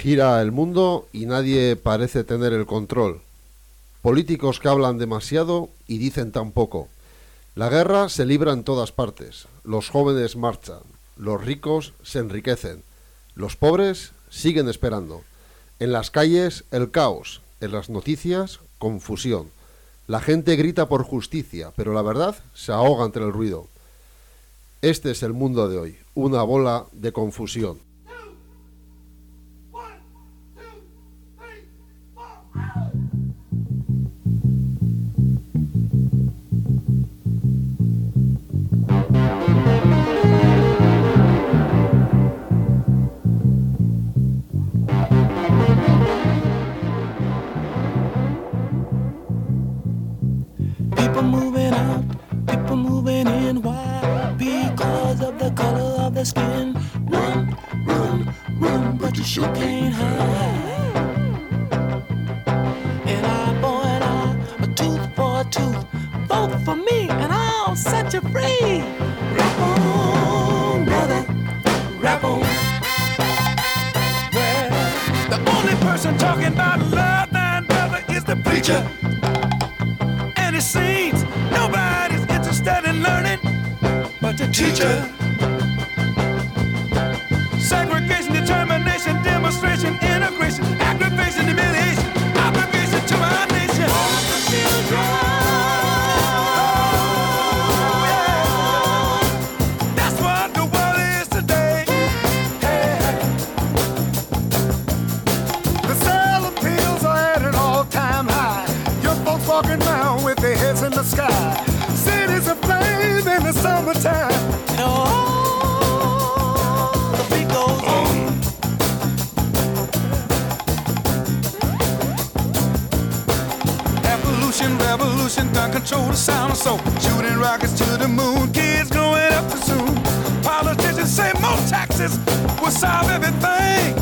Gira el mundo y nadie parece tener el control. Políticos que hablan demasiado y dicen tan poco. La guerra se libra en todas partes. Los jóvenes marchan. Los ricos se enriquecen. Los pobres siguen esperando. En las calles, el caos. En las noticias, confusión. La gente grita por justicia, pero la verdad se ahoga entre el ruido. Este es el mundo de hoy, una bola de confusión. Skin. Run, run, run, but you sure can't hide. About love and brother is the preacher. And it seems nobody's interested in learning but the teacher. Segregation, determination, demonstration, soul. Shooting rockets to the moon, kids growing up too soon. Politicians say more taxes will solve everything.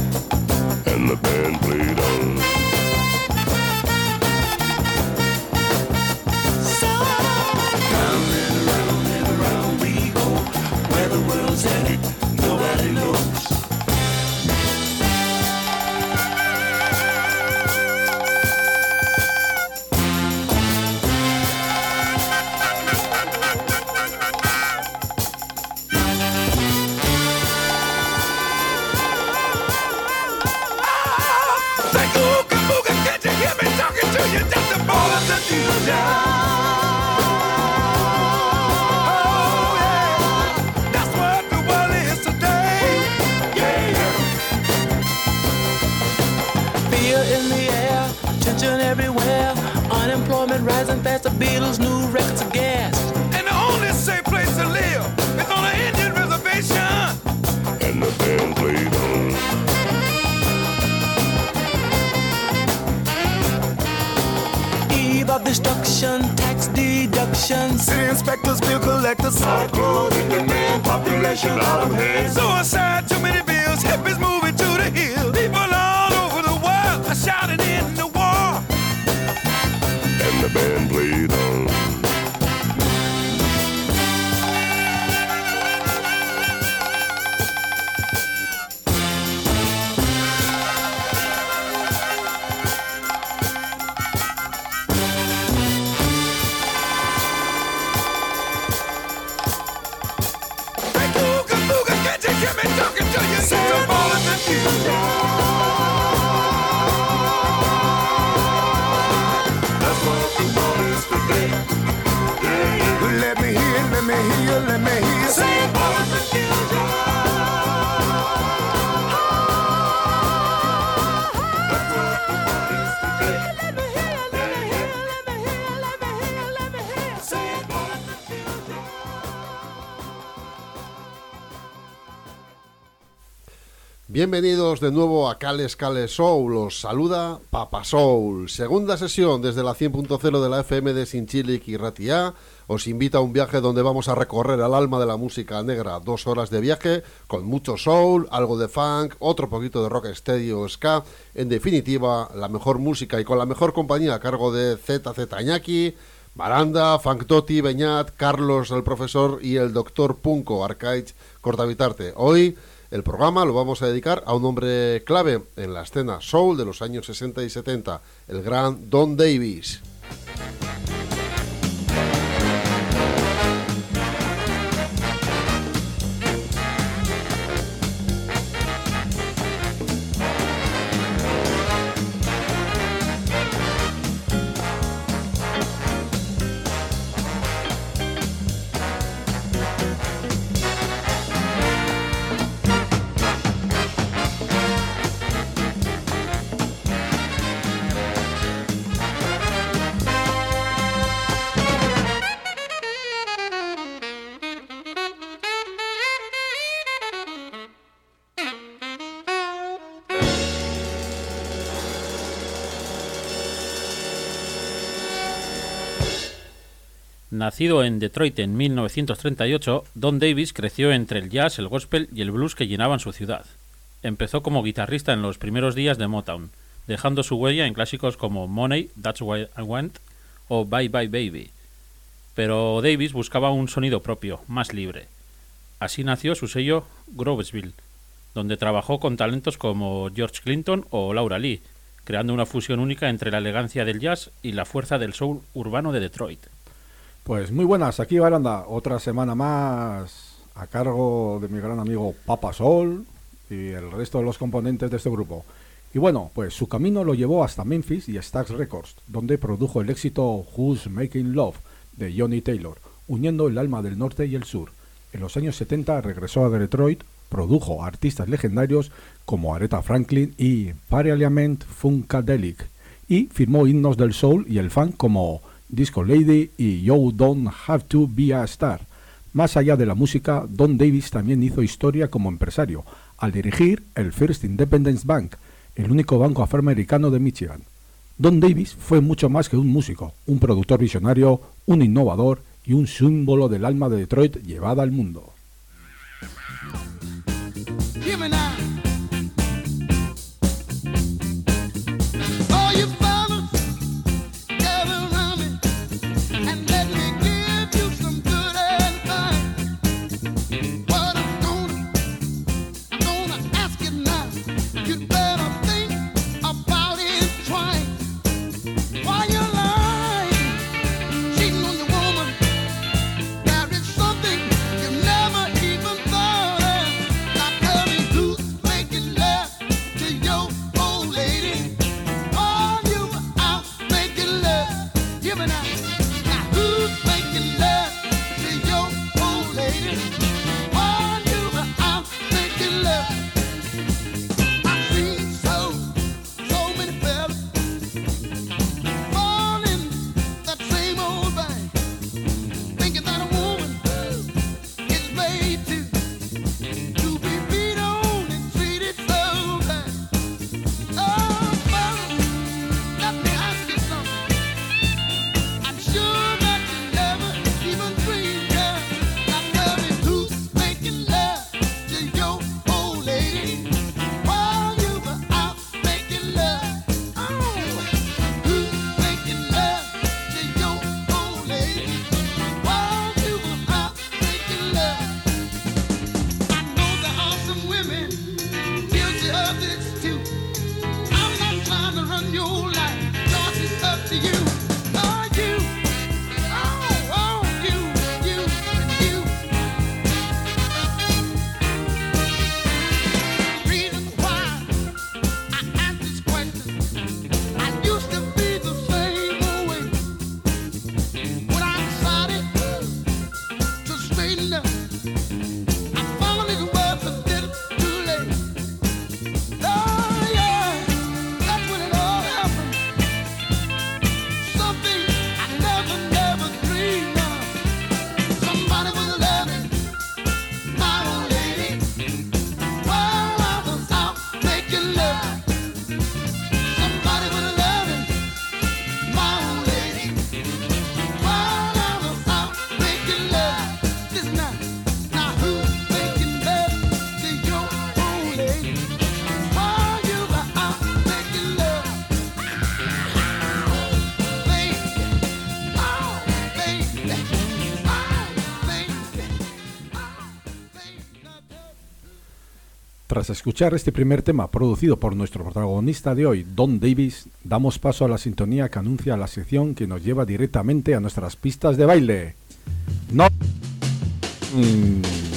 Let me hear, let me hear, let me hear. Say, Bienvenidos de nuevo a Cales Cales Soul, os saluda Papa Soul. Segunda sesión desde la 100.0 de la FM de Sinchilic y Ratia. Os invita a un viaje donde vamos a recorrer al alma de la música negra. Dos horas de viaje con mucho soul, algo de funk, otro poquito de rock steady o ska. En definitiva, la mejor música y con la mejor compañía a cargo de ZZ Añaki, Baranda, Funk Toti, Beñat, Carlos el profesor y el doctor Punco, Arcaich Cortavitarte. Hoy El programa lo vamos a dedicar a un hombre clave en la escena soul de los años 60 y 70, el gran Don Davis. Nacido en Detroit en 1938, Don Davis creció entre el jazz, el gospel y el blues que llenaban su ciudad. Empezó como guitarrista en los primeros días de Motown, dejando su huella en clásicos como Money, That's Why I Went o Bye Bye Baby. Pero Davis buscaba un sonido propio, más libre. Así nació su sello Grovesville, donde trabajó con talentos como George Clinton o Laura Lee, creando una fusión única entre la elegancia del jazz y la fuerza del soul urbano de Detroit. Pues muy buenas, aquí Baranda, otra semana más a cargo de mi gran amigo Papa Sol y el resto de los componentes de este grupo. Y bueno, pues su camino lo llevó hasta Memphis y Stax Records, donde produjo el éxito Who's Making Love de Johnny Taylor, uniendo el alma del norte y el sur. En los años 70 regresó a Detroit, produjo artistas legendarios como Aretha Franklin y Parliament Funkadelic, y firmó himnos del soul y el funk como Disco Lady y You Don't Have to Be a Star. Más allá de la música, Don Davis también hizo historia como empresario, al dirigir el First Independence Bank, el único banco afroamericano de Michigan. Don Davis fue mucho más que un músico, un productor visionario, un innovador y un símbolo del alma de Detroit llevada al mundo. Tras escuchar este primer tema producido por nuestro protagonista de hoy, Don Davis, damos paso a la sintonía que anuncia la sección que nos lleva directamente a nuestras pistas de baile. No. Mm.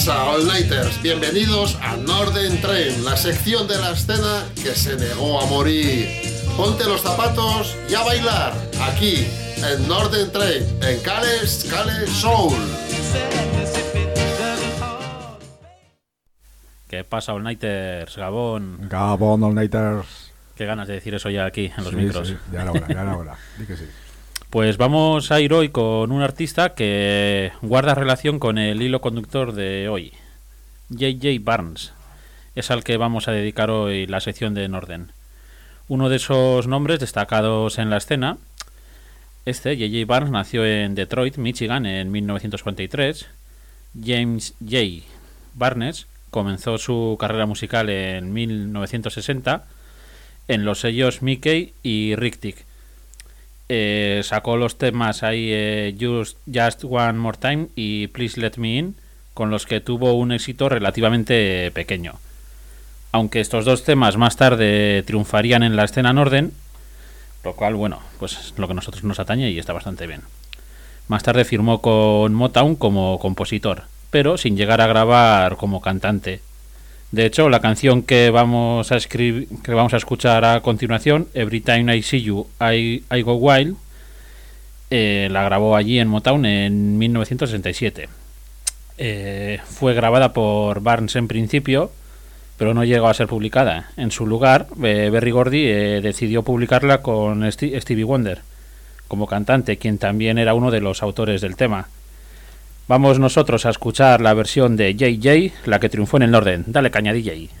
¿Qué pasa, All Nighters? Bienvenidos a Norden Train, la sección de la escena que se negó a morir. Ponte los zapatos y a bailar, aquí, en Norden Train, en Cales, Cales Soul. ¿Qué pasa, All Nighters? Gabón. Gabón, All Nighters. Qué ganas de decir eso ya aquí en los Sí, micros. sí, ya era hora, ya era hora. Di que sí. Pues vamos a ir hoy con un artista que guarda relación con el hilo conductor de hoy, J.J. Barnes. Es al que vamos a dedicar hoy la sección de Norden. Uno de esos nombres destacados en la escena. Este, J.J. Barnes, nació en Detroit, Michigan, en 1943. James J. Barnes comenzó su carrera musical en 1960 en los sellos Mickey y Rictic eh, sacó los temas ahí eh, Just, Just One More Time y Please Let Me In, con los que tuvo un éxito relativamente pequeño. Aunque estos dos temas más tarde triunfarían en la escena Norden, lo cual, bueno, pues es lo que a nosotros nos atañe y está bastante bien. Más tarde firmó con Motown como compositor, pero sin llegar a grabar como cantante. De hecho, la canción que vamos a escribir, que vamos a escuchar a continuación, Every Time I See You, I, I Go Wild, eh, la grabó allí en Motown en 1967. Eh, fue grabada por Barnes en principio, pero no llegó a ser publicada. En su lugar, eh, Berry Gordy eh, decidió publicarla con Stevie Wonder como cantante, quien también era uno de los autores del tema. Vamos nosotros a escuchar la versión de JJ, la que triunfó en el orden. Dale caña DJ.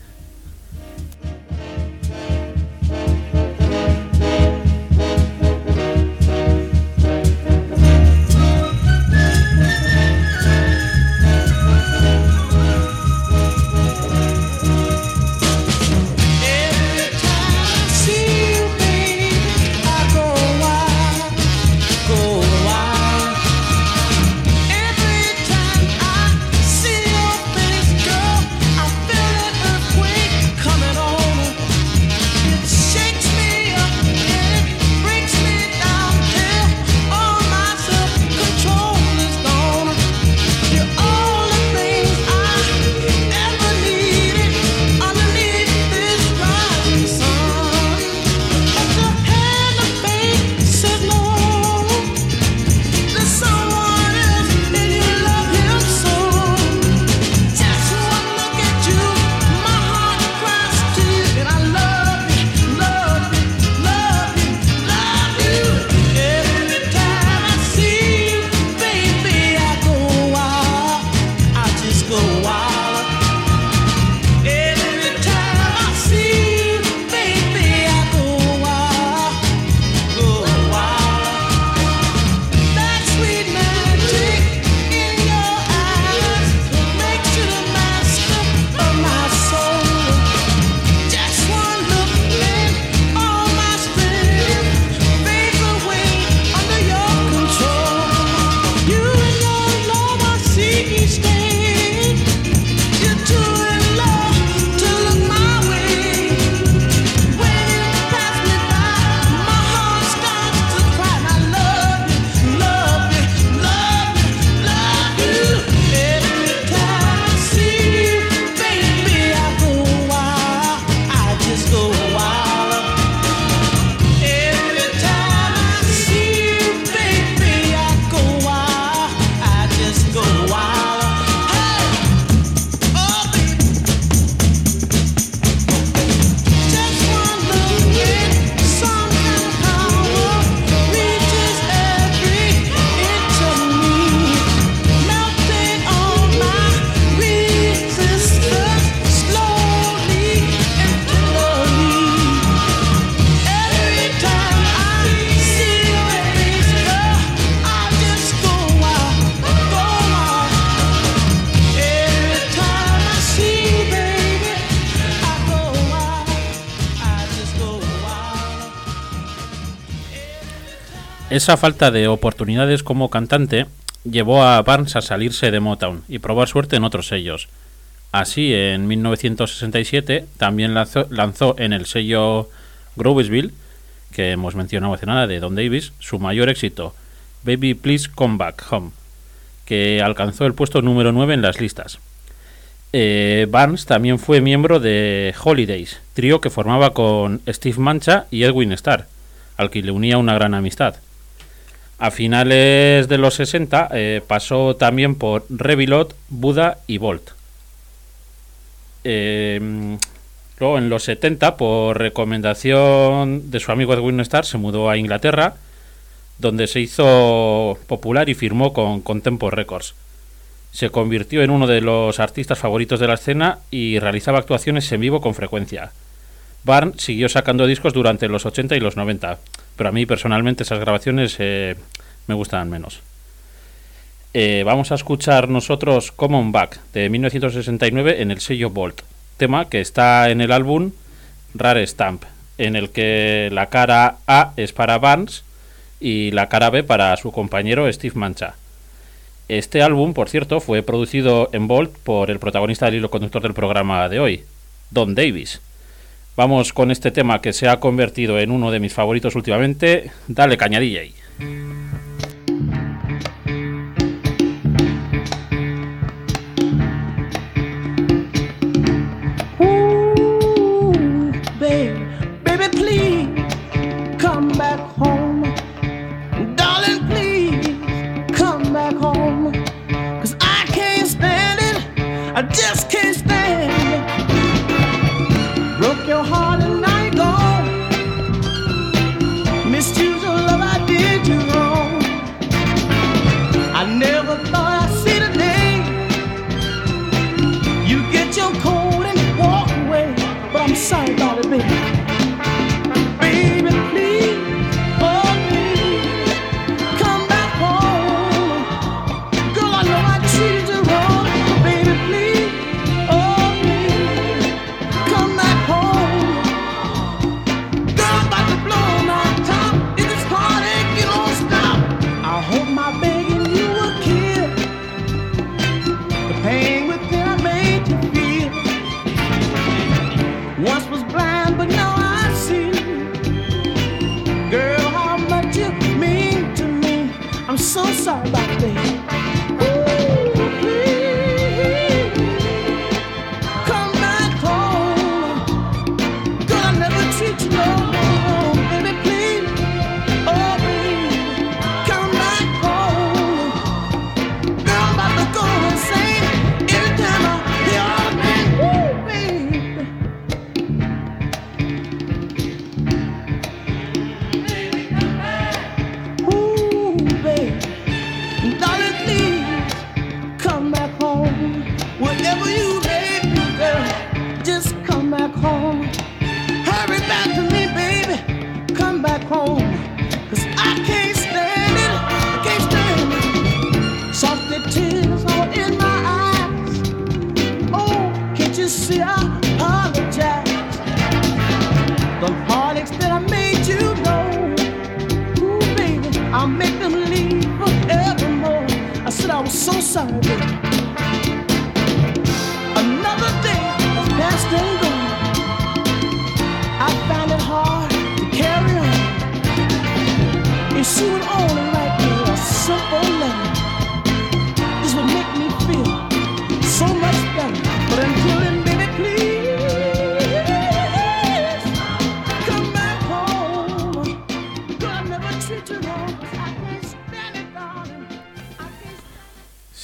Esa falta de oportunidades como cantante llevó a Barnes a salirse de Motown y probar suerte en otros sellos. Así, en 1967 también lanzó, en el sello Grovesville, que hemos mencionado hace nada, de Don Davis, su mayor éxito, Baby Please Come Back Home, que alcanzó el puesto número 9 en las listas. Eh, Barnes también fue miembro de Holidays, trío que formaba con Steve Mancha y Edwin Starr, al que le unía una gran amistad. A finales de los 60 eh, pasó también por Revilot, Buda y Volt. Eh, luego en los 70, por recomendación de su amigo Edwin Starr, se mudó a Inglaterra, donde se hizo popular y firmó con Contempo Records. Se convirtió en uno de los artistas favoritos de la escena y realizaba actuaciones en vivo con frecuencia. Barn siguió sacando discos durante los 80 y los 90, pero a mí personalmente esas grabaciones eh, me gustan menos. Eh, vamos a escuchar nosotros Common Back de 1969 en el sello Bolt, tema que está en el álbum Rare Stamp, en el que la cara A es para Barnes y la cara B para su compañero Steve Mancha. Este álbum, por cierto, fue producido en Bolt por el protagonista del hilo conductor del programa de hoy, Don Davis. Vamos con este tema que se ha convertido en uno de mis favoritos últimamente. Dale cañadilla ahí. Baby, baby,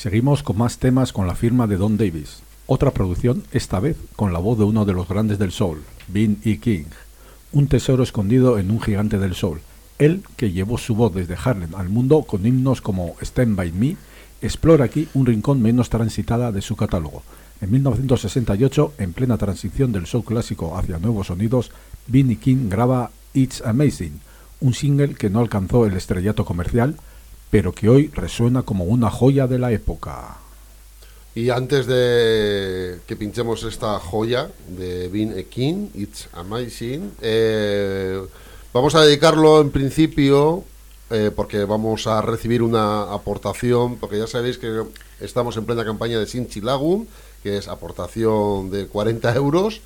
Seguimos con más temas con la firma de Don Davis. Otra producción, esta vez con la voz de uno de los grandes del soul, Bean E. King. Un tesoro escondido en un gigante del soul. Él, que llevó su voz desde Harlem al mundo con himnos como Stand By Me, explora aquí un rincón menos transitada de su catálogo. En 1968, en plena transición del soul clásico hacia nuevos sonidos, Bean E. King graba It's Amazing, un single que no alcanzó el estrellato comercial, pero que hoy resuena como una joya de la época. Y antes de que pinchemos esta joya de A King, It's Amazing, eh, vamos a dedicarlo en principio eh, porque vamos a recibir una aportación, porque ya sabéis que estamos en plena campaña de Sinchi Lagoon, que es aportación de 40 euros.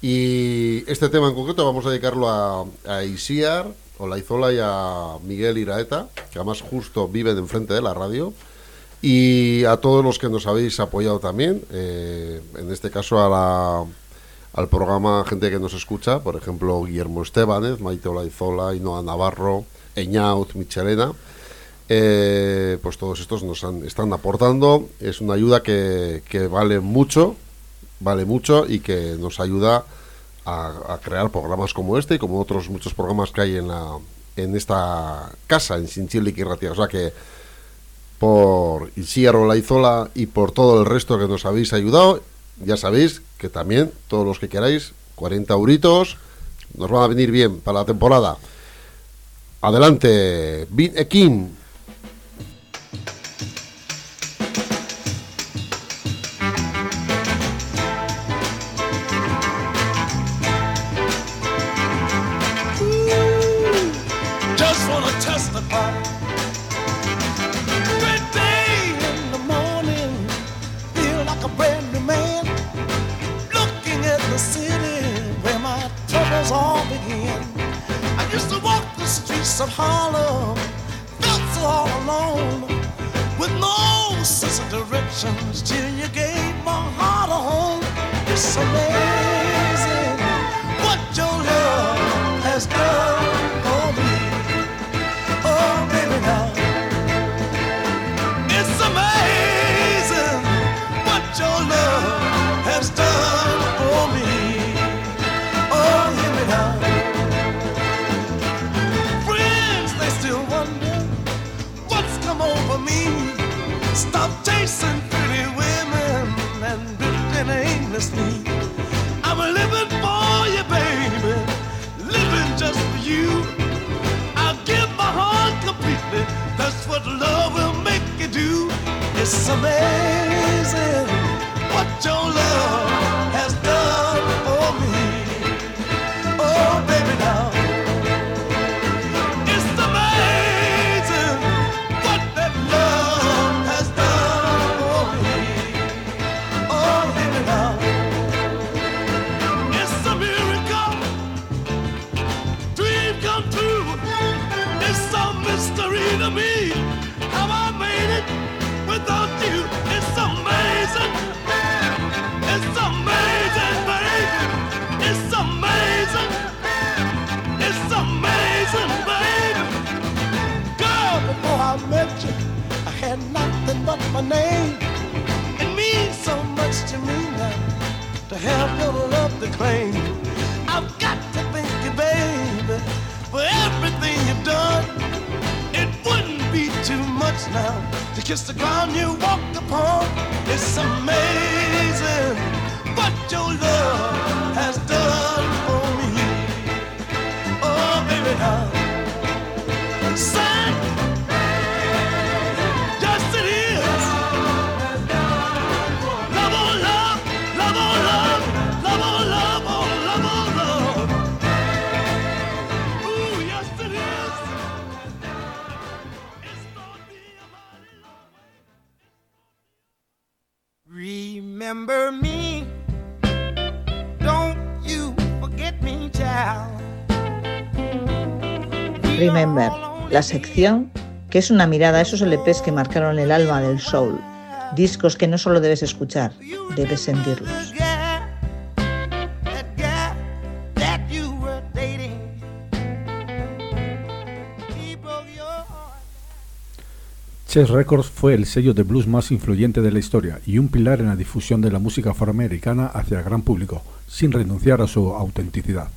Y este tema en concreto vamos a dedicarlo a, a Isiar, Olaizola y a Miguel Iraeta, que además justo viven enfrente de la radio. Y a todos los que nos habéis apoyado también, eh, en este caso a la, al programa gente que nos escucha, por ejemplo Guillermo Estebanez, Maite Olaizola, Inoa Navarro, Eñaut, Michelena. Eh, pues todos estos nos han- están aportando. Es una ayuda que, que vale mucho, vale mucho y que nos ayuda a, a crear programas como este y como otros muchos programas que hay en la en esta casa en Sinchil y Ratia. O sea que por Isier Laizola y por todo el resto que nos habéis ayudado, ya sabéis que también todos los que queráis, 40 euritos, nos van a venir bien para la temporada. Adelante, Bin Ekin. Harlem, felt so all alone, with no sense of directions till you gave my heart a home. It's amazing I'm living for you, baby, living just for you. I'll give my heart completely. That's what love will make you do. It's amazing what your love mystery to me how I made it without you. It's amazing. It's amazing, baby. It's amazing. It's amazing, baby. Girl, before I met you, I had nothing but my name. Now to kiss the ground you walked upon. It's amazing what your love has done for me. Oh, baby, now. Son, la sección que es una mirada a esos LPs que marcaron el alma del soul. Discos que no solo debes escuchar, debes sentirlos. Chess Records fue el sello de blues más influyente de la historia y un pilar en la difusión de la música afroamericana hacia el gran público, sin renunciar a su autenticidad.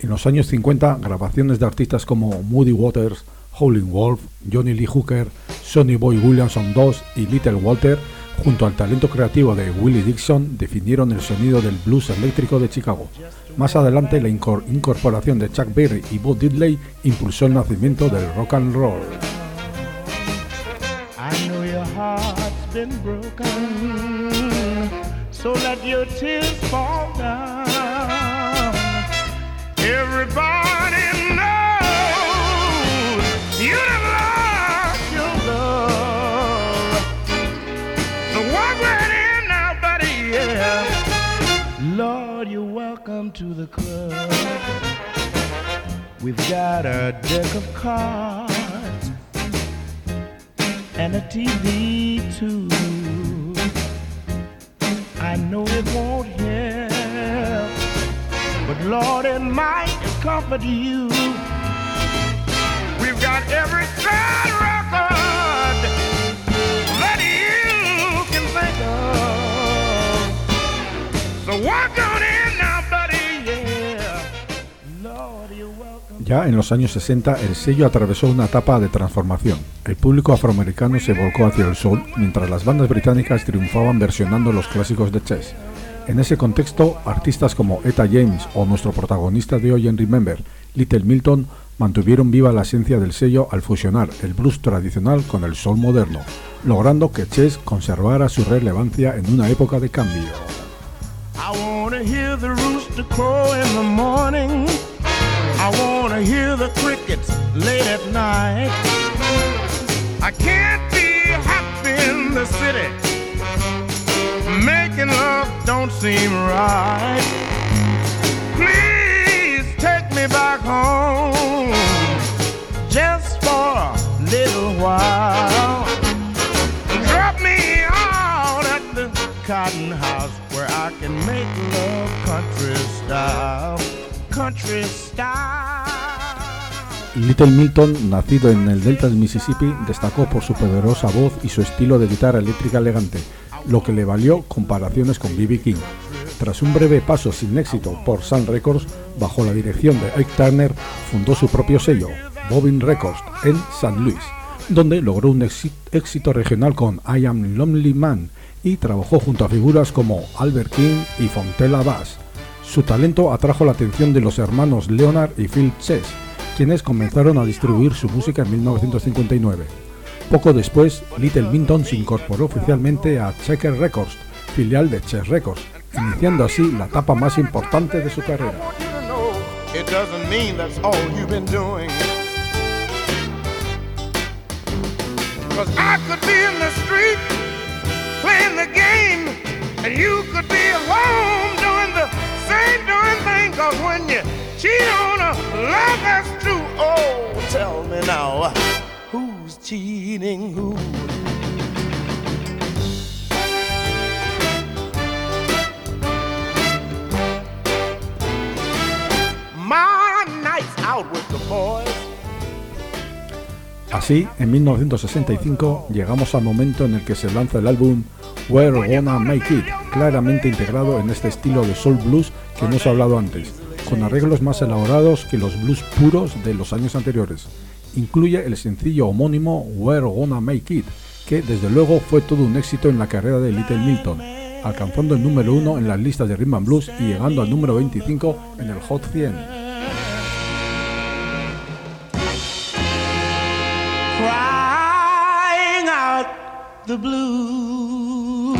En los años 50, grabaciones de artistas como Moody Waters, Howlin' Wolf, Johnny Lee Hooker, Sonny Boy Williamson II y Little Walter, junto al talento creativo de Willie Dixon, definieron el sonido del blues eléctrico de Chicago. Más adelante, la incor- incorporación de Chuck Berry y Bo Diddley impulsó el nacimiento del rock and roll. To the club. We've got a deck of cards and a TV too. I know it won't help, but Lord, it might comfort you. We've got every sad record that you can think of. So walk Ya en los años 60 el sello atravesó una etapa de transformación. El público afroamericano se volcó hacia el soul, mientras las bandas británicas triunfaban versionando los clásicos de Chess. En ese contexto, artistas como Etta James o nuestro protagonista de hoy en Remember, Little Milton, mantuvieron viva la esencia del sello al fusionar el blues tradicional con el soul moderno, logrando que Chess conservara su relevancia en una época de cambio. I wanna hear the crickets late at night. I can't be happy in the city. Making love don't seem right. Please take me back home just for a little while. Drop me out at the cotton house where I can make love country style. Little Milton, nacido en el delta del Mississippi, destacó por su poderosa voz y su estilo de guitarra eléctrica elegante, lo que le valió comparaciones con B.B. King. Tras un breve paso sin éxito por Sun Records, bajo la dirección de Ike Turner, fundó su propio sello, Bobbin Records, en St. Louis, donde logró un éxi- éxito regional con I Am Lonely Man y trabajó junto a figuras como Albert King y Fontella Bass. Su talento atrajo la atención de los hermanos Leonard y Phil Chess, quienes comenzaron a distribuir su música en 1959. Poco después, Little Minton se incorporó oficialmente a Checker Records, filial de Chess Records, iniciando así la etapa más importante de su carrera. And you could be home doing the same darn thing. Cause when you cheat on a love that's true, oh, tell me now, who's cheating who? My nights out with the boys. Así, en 1965 llegamos al momento en el que se lanza el álbum We're Gonna Make It, claramente integrado en este estilo de soul blues que hemos hablado antes, con arreglos más elaborados que los blues puros de los años anteriores. Incluye el sencillo homónimo We're Gonna Make It, que desde luego fue todo un éxito en la carrera de Little Milton, alcanzando el número uno en las listas de rhythm and blues y llegando al número 25 en el Hot 100. The blues.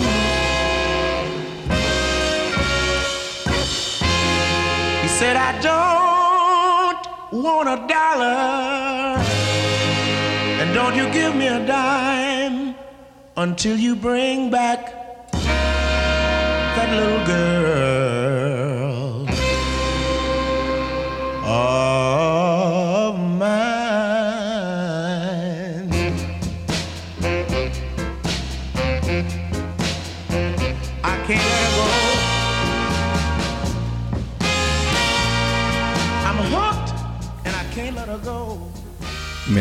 He said, I don't want a dollar, and don't you give me a dime until you bring back that little girl of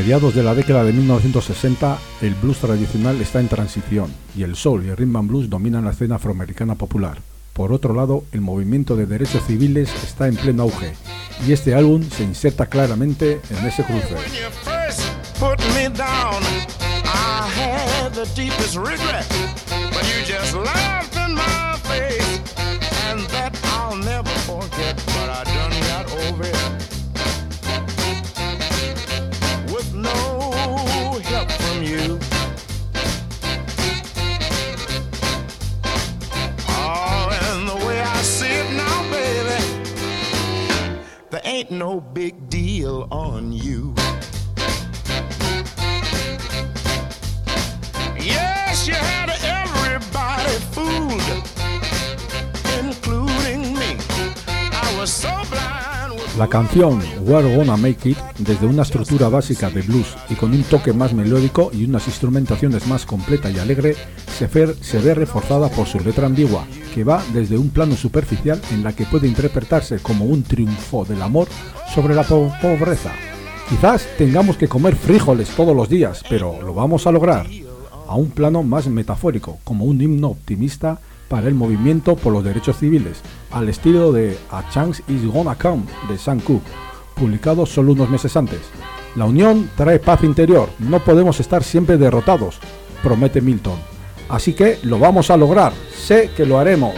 Mediados de la década de 1960, el blues tradicional está en transición y el soul y el rhythm and blues dominan la escena afroamericana popular. Por otro lado, el movimiento de derechos civiles está en pleno auge y este álbum se inserta claramente en ese cruce. Ain't no big deal on you. Yes, you had everybody fooled, including me. I was so blind La canción We're Gonna Make It, desde una estructura básica de blues y con un toque más melódico y unas instrumentaciones más completa y alegre, se, ve reforzada por su letra ambigua, que va desde un plano superficial en la que puede interpretarse como un triunfo del amor sobre la po- pobreza. Quizás tengamos que comer frijoles todos los días, pero lo vamos a lograr. A un plano más metafórico, como un himno optimista para el movimiento por los derechos civiles, al estilo de A Chance Is Gonna Come de Sam Cooke, publicado solo unos meses antes. La unión trae paz interior, no podemos estar siempre derrotados, promete Milton. Así que lo vamos a lograr, sé que lo haremos.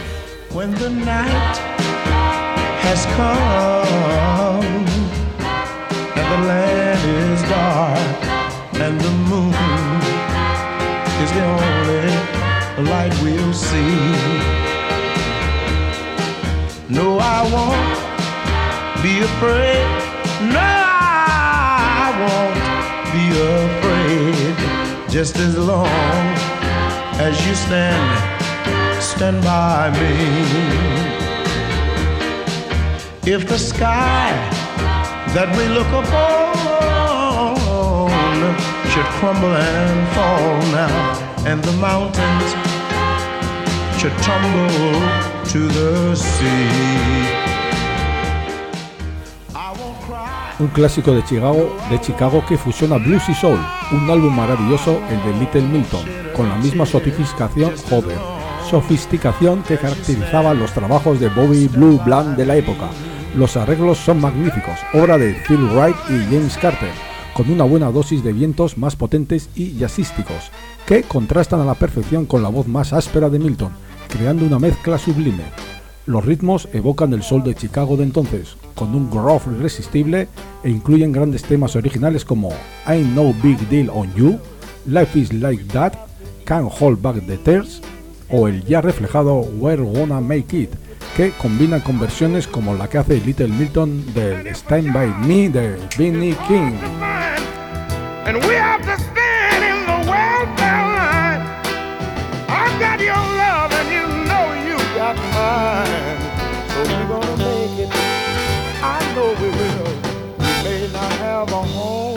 moon is the only light we'll see. No, I won't be afraid. No, I won't be afraid. Just as long as you stand stand by me. If the sky that we look upon should crumble and fall now, and the mountains should tumble to the sea. Un clásico de Chicago, de Chicago que fusiona blues y soul, un álbum maravilloso, el de Little Milton, con la misma sofisticación, joder, sofisticación que caracterizaba los trabajos de Bobby Blue Bland de la época. Los arreglos son magníficos, obra de Phil Wright y James Carter, con una buena dosis de vientos más potentes y jazzísticos, que contrastan a la perfección con la voz más áspera de Milton, creando una mezcla sublime. Los ritmos evocan el sol de Chicago de entonces, con un groove irresistible e incluyen grandes temas originales como Ain't No Big Deal on You, Life is Like That, Can't Hold Back the Tears o el ya reflejado We're Gonna Make It, que combinan con versiones como la que hace Little Milton del Stand By Me de Vinnie King. So we're gonna make it. I know we will. We may not have a home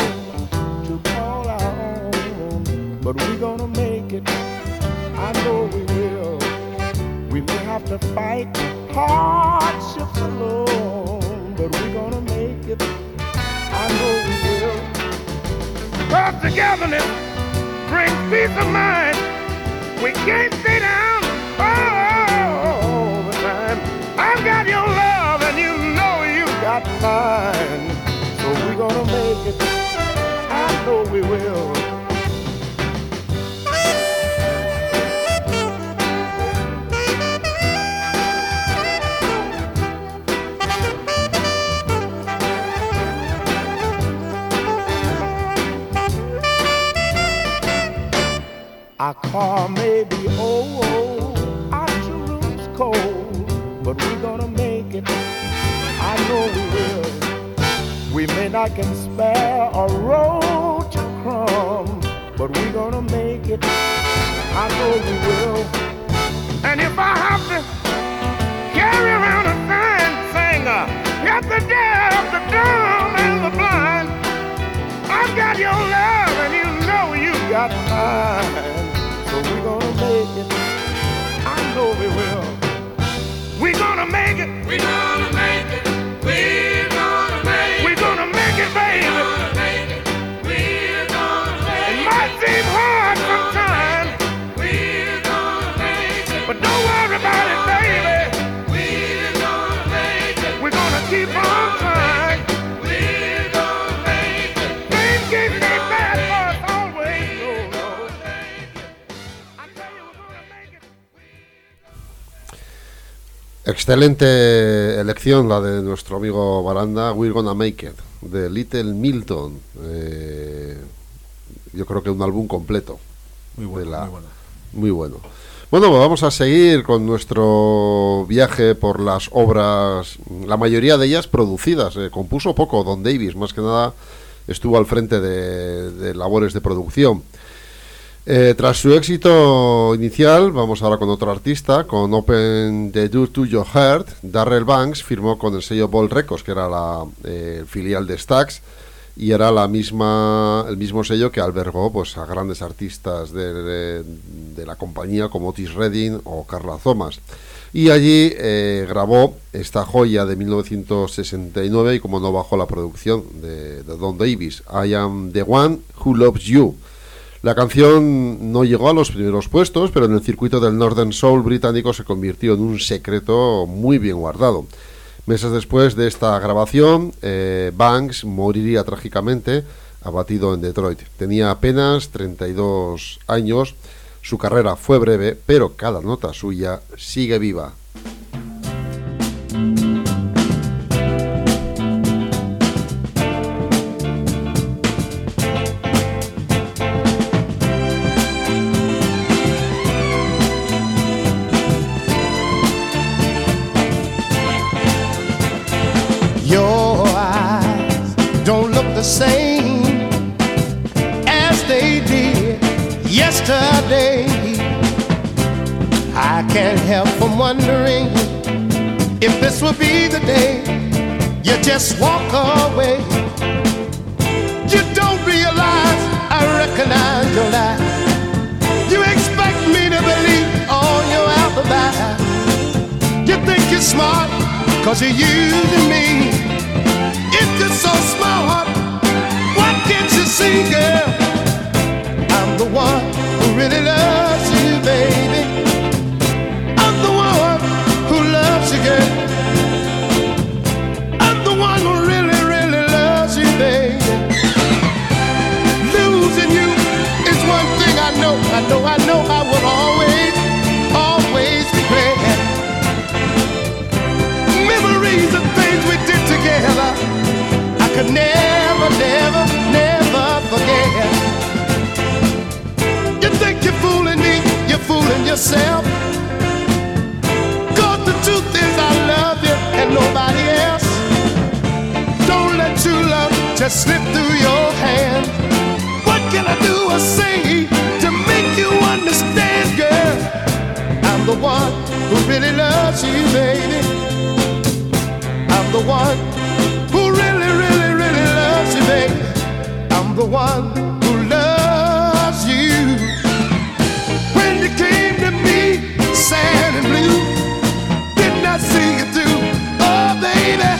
to call our own, but we're gonna make it. I know we will. We may have to fight hardships alone, but we're gonna make it. I know we will. Cause togetherness brings peace of mind. We can't stay down got mine. So we're gonna make it. I know we will. Our car may be old, our two rooms cold, but we're gonna make it. Know we will. We may not can spare a road to crumb, but we're gonna make it. I know we will. And if I have to carry around a sign saying, uh, "Get the deaf, the dumb, and the blind," I've got your love, and you know you got mine. So we're gonna make it. Excelente elección la de nuestro amigo Baranda, We're Gonna Make It, de Little Milton. Eh, yo creo que un álbum completo. Muy bueno, la- muy bueno. Muy bueno. Bueno, pues vamos a seguir con nuestro viaje por las obras, la mayoría de ellas producidas. eh, compuso poco Don Davis, más que nada estuvo al frente de, de labores de producción. Eh, tras su éxito inicial, vamos ahora con otro artista, con Open the Door to Your Heart, Darrell Banks firmó con el sello Ball Records, que era la eh, filial de Stax, y era la misma, el mismo sello que albergó pues, a grandes artistas de, la compañía como Otis Redding o Carla Thomas. Y allí eh, grabó esta joya de 1969 y como no bajó la producción de Don Davis, I Am the One Who Loves You. La canción no llegó a los primeros puestos, pero en el circuito del Northern Soul británico se convirtió en un secreto muy bien guardado. Meses después de esta grabación, eh, Banks moriría trágicamente abatido en Detroit. Tenía apenas 32 años, su carrera fue breve, pero cada nota suya sigue viva. Wondering if this will be the day you just walk away. You don't realize I recognize your lies. You expect me to believe all your alibis. You think you're smart, cause you're using me. If you're so smart, why can't you see, girl? Could never, never, never forget. You think you're fooling me, you're fooling yourself. Cause the truth is I love you and nobody else. Don't let true love just slip through your hands. What can I do or say to make you understand, girl? I'm the one who really loves you, baby. I'm the one baby. I'm the one who loves you. When you came to me, sad and blue, did not see you through. Oh, baby,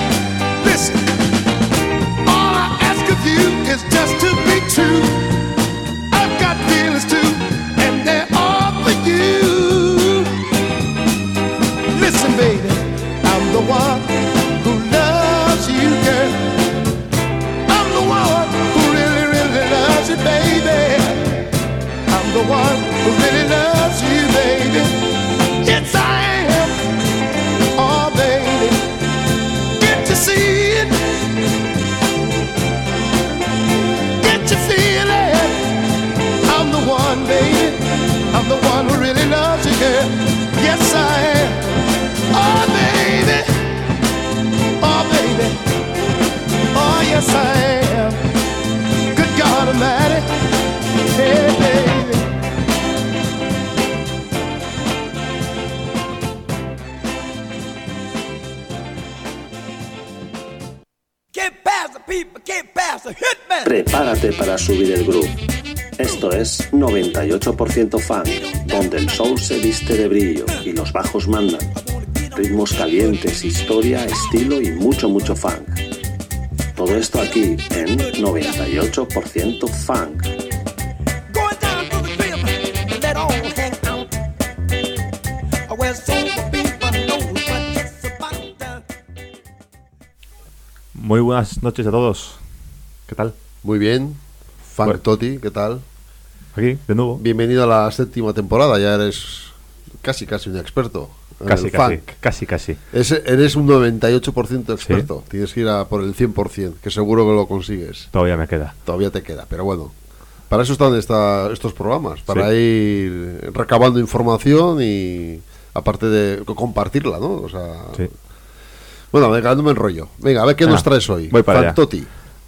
the one who really loves you, baby. Yes, I am. Oh, baby, get you see it? Get you feel it? I'm the one, baby. I'm the one who really loves you, girl. Yes, I am. Oh, baby. Oh, baby. Oh, yes, I am. Prepárate para subir el groove. Esto es 98% funk, donde el soul se viste de brillo y los bajos mandan. Ritmos calientes, historia, estilo y mucho, mucho funk. Todo esto aquí en 98% funk. Muy buenas noches a todos. ¿Qué tal? Muy bien. Funk Bueno. Toti, ¿qué tal? Aquí, de nuevo. Bienvenido a la séptima temporada, ya eres casi casi un experto. en Casi, el casi, funk. casi, casi. Es- eres un 98% experto. Tienes que ir a por el 100%, que seguro que lo consigues. Todavía me queda. Todavía te queda, pero bueno. Para eso están esta- estos programas, para ir recabando información y aparte de co- compartirla, ¿no? O sea, Sí. Bueno, venga, no me enrollo. Venga, a ver qué nos traes hoy. voy para allá.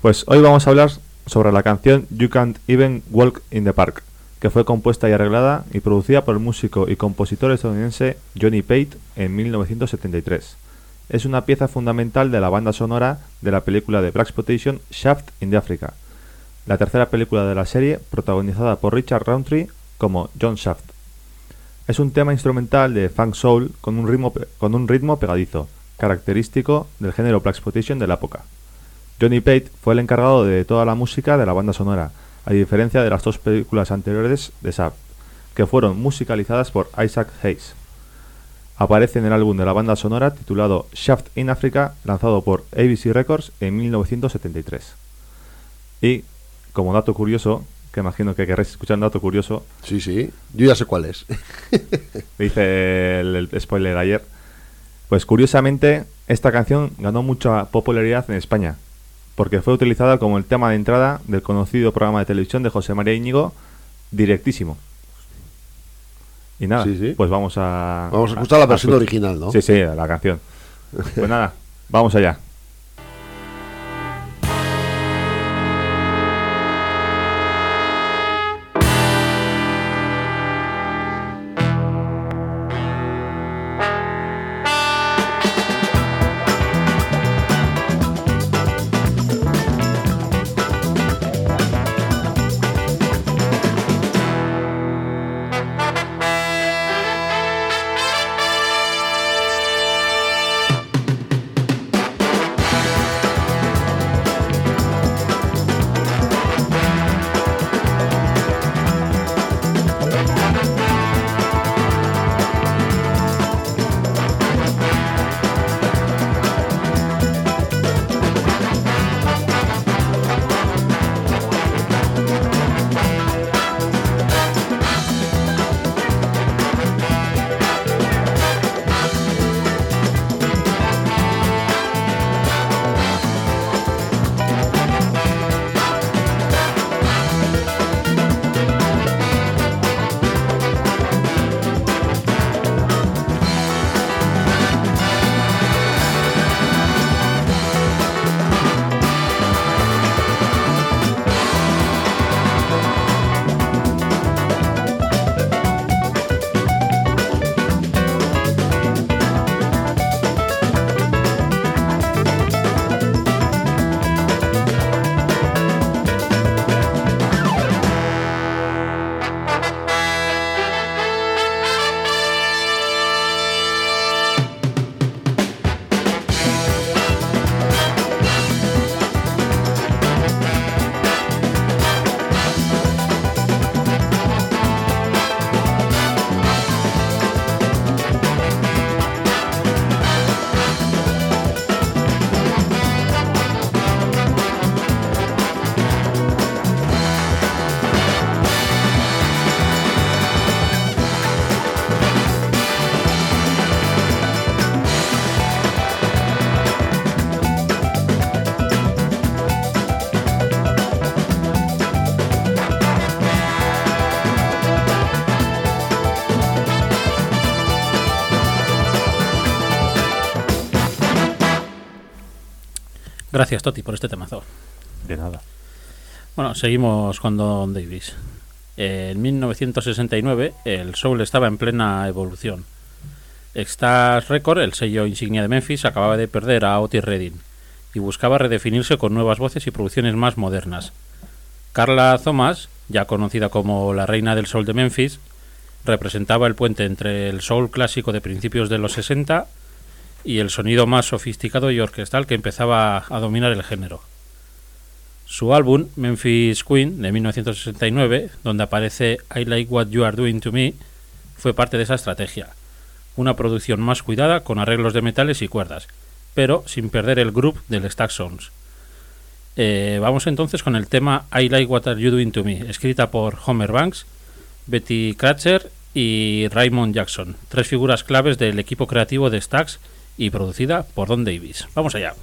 Pues hoy vamos a hablar sobre la canción You Can't Even Walk in the Park que fue compuesta y arreglada y producida por el músico y compositor estadounidense Johnny Pate en 1973. Es una pieza fundamental de la banda sonora de la película de Black Exploitation Shaft in the Africa, la tercera película de la serie protagonizada por Richard Roundtree como John Shaft. Es un tema instrumental de funk soul con un ritmo, pegadizo, característico del género Black Exploitation de la época. Johnny Pate fue el encargado de toda la música de la banda sonora, a diferencia de las dos películas anteriores de Shaft, que fueron musicalizadas por Isaac Hayes. Aparece en el álbum de la banda sonora titulado Shaft in Africa, lanzado por ABC Records en 1973. Y, como dato curioso, que imagino que querréis escuchar un dato curioso, Sí, sí. Yo ya sé cuál es. dice el, el spoiler ayer, pues curiosamente esta canción ganó mucha popularidad en España, porque fue utilizada como el tema de entrada del conocido programa de televisión de José María Íñigo, Directísimo. Y nada, Sí, sí. pues vamos a... Vamos a escuchar la versión original, ¿no? Sí, sí, la canción. Pues nada, vamos allá. Gracias, Toti, por este temazo. De nada. Bueno, seguimos con Don Davis. En 1969, el soul estaba en plena evolución. Extas Record, el sello insignia de Memphis, acababa de perder a Otis Redding y buscaba redefinirse con nuevas voces y producciones más modernas. Carla Thomas, ya conocida como la reina del soul de Memphis, representaba el puente entre el soul clásico de principios de los 60 y el sonido más sofisticado y orquestal que empezaba a dominar el género. Su álbum, Memphis Queen, de 1969, donde aparece I Like What You Are Doing to Me, fue parte de esa estrategia. Una producción más cuidada con arreglos de metales y cuerdas, pero sin perder el groove del Stack Sounds. Eh, vamos entonces con el tema I Like What Are You Doing to Me, escrita por Homer Banks, Betty Cratcher y Raymond Jackson, tres figuras claves del equipo creativo de Stax y producida por Don Davis. Vamos allá.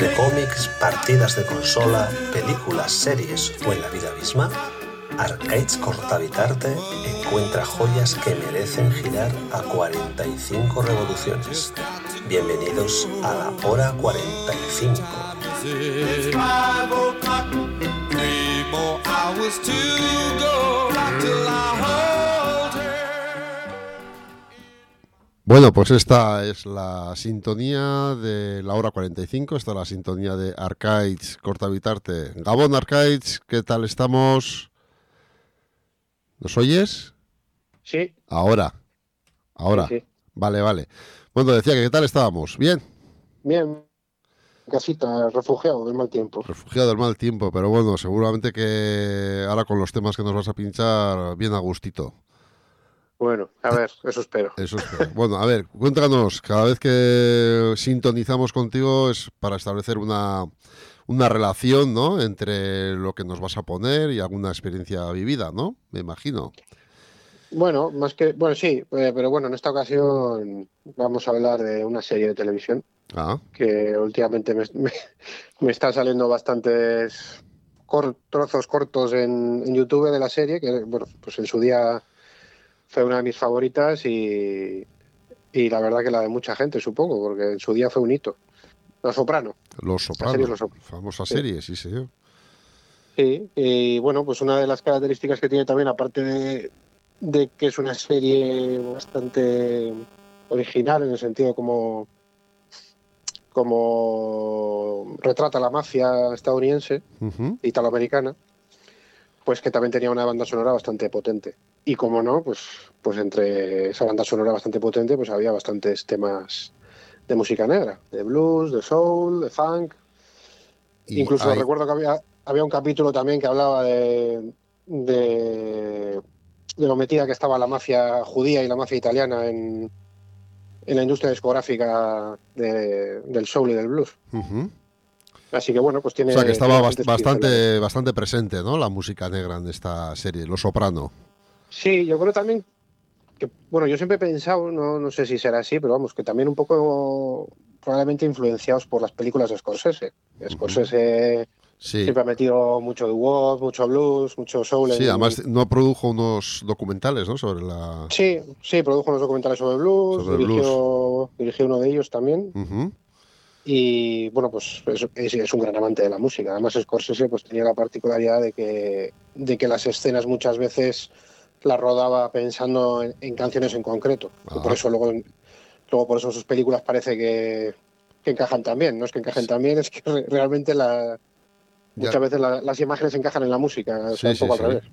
Entre cómics, partidas de consola, películas, series o en la vida misma, Arcades Cortavitarte encuentra joyas que merecen girar a 45 revoluciones. Bienvenidos a la hora 45. Bueno, pues esta es la sintonía de la hora 45, esta es la sintonía de Arcades Cortavitarte. Gabón Arcades, ¿qué tal estamos? ¿Nos oyes? Sí, Ahora. Ahora. Sí, sí. Vale, vale. Bueno, decía que qué tal estábamos. Bien. bien. Casita, refugiado del mal tiempo. Refugiado del mal tiempo, pero bueno, seguramente que ahora con los temas que nos vas a pinchar, bien a gustito. Bueno, a ver, eso espero. Eso es. bueno, a ver, cuéntanos, cada vez que sintonizamos contigo es para establecer una, una relación, ¿no? Entre lo que nos vas a poner y alguna experiencia vivida, ¿no? Me imagino. Bueno, más que, bueno, sí, eh, pero bueno, en esta ocasión vamos a hablar de una serie de televisión Ah, que últimamente me, me, me están saliendo bastantes cor- trozos cortos en, en YouTube de la serie, que bueno, pues en su día fue una de mis favoritas y, y la verdad que la de mucha gente, supongo, porque en su día fue un hito. Los Soprano. Los serie Sopranos, Los famosa Sí. serie, sí, señor. Sí, y bueno, pues una de las características que tiene también, aparte de, de que es una serie bastante original en el sentido como, como retrata la mafia estadounidense, Ujú. italoamericana, pues que también tenía una banda sonora bastante potente. Y como no, pues, pues entre esa banda sonora bastante potente, pues había bastantes temas de música negra, de blues, de soul, de funk, Y Incluso hay- recuerdo que había, había un capítulo también que hablaba de, de, de lo metida que estaba la mafia judía y la mafia italiana en, en la industria discográfica de- del soul y del blues. Así que bueno, pues tiene... O sea que estaba bastante, bastante presente, ¿no? La música negra en esta serie, Los Soprano. Sí, yo creo también que, bueno, yo siempre he pensado, no, no sé si será así, pero vamos, que también un poco probablemente influenciados por las películas de Scorsese. Scorsese Sí. siempre ha metido mucho de wop, mucho blues, mucho soul. Sí, en- además no produjo unos documentales, ¿no? Sobre la... Sí, sí, produjo unos documentales sobre blues, Sobre dirigió, dirigió uno de ellos también. Y bueno, pues es, es- es un gran amante de la música. Además, Scorsese pues, tenía la particularidad de que, de que las escenas muchas veces las rodaba pensando en, en canciones en concreto. Y por eso luego, luego por eso sus películas parece que, que encajan también. No es que encajen también, es que re- realmente la, Ya. muchas veces la- las imágenes encajan en la música. o sea, Sí, un poco sí, al revés.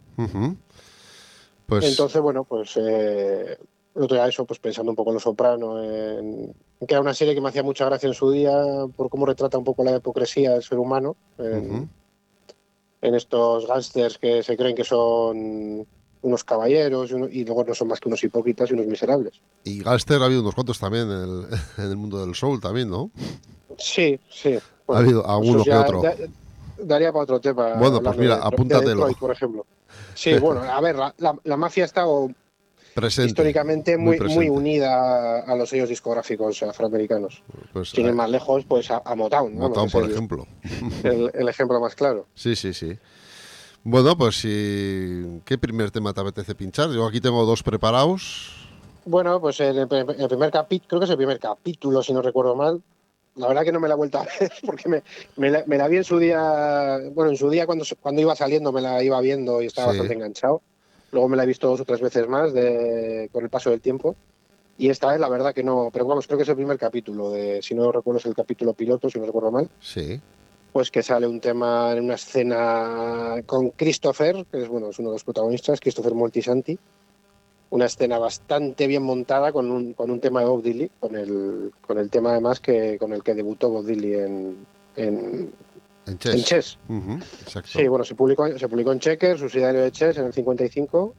Pues Entonces, bueno, pues eh, otro día eso, pues pensando un poco en Los Soprano, en, en que era una serie que me hacía mucha gracia en su día por cómo retrata un poco la hipocresía del ser humano en, en estos gángsters que se creen que son unos caballeros y, uno- y luego no son más que unos hipócritas y unos miserables. Y Galster ha habido unos cuantos también en el, en el mundo del soul también, ¿no? Sí, sí. Ha habido alguno que ya otro. da- daría para otro tema. Bueno, pues mira, de- de apúntatelo. Detroit, por ejemplo. Sí, bueno, a ver, la, la- la mafia ha estado Presente. históricamente muy muy, muy, unida a, los sellos discográficos afroamericanos. Pues, Sin ir eh, más lejos, pues a, a Motown. Motown, por el- ejemplo. El, el ejemplo más claro. Sí, sí, sí. Bueno, pues si... ¿qué primer tema te apetece pinchar? Yo aquí tengo dos preparados. Bueno, pues el, el primer capítulo, creo que es el primer capítulo, si no recuerdo mal. La verdad que no me la he vuelto a ver porque me, me la, me la vi en su día, bueno, en su día cuando, cuando iba saliendo me la iba viendo y estaba Sí. bastante enganchado. Luego me la he visto dos o tres veces más de, con el paso del tiempo. Y esta vez la verdad que no, pero vamos, creo que es el primer capítulo, de, si no recuerdo es el capítulo piloto, si no recuerdo mal. Sí. Pues que sale un tema en una escena con Christopher, que es bueno, es uno de los protagonistas, Christopher Moltisanti. Una escena bastante bien montada con un, con un tema de Bob Dylan, con el, con el tema además que con el que debutó Bob Dylan en, en, En Chess. en Chess. Sí, bueno, se publicó, se publicó en Checker, subsidiario de Chess, en el 55,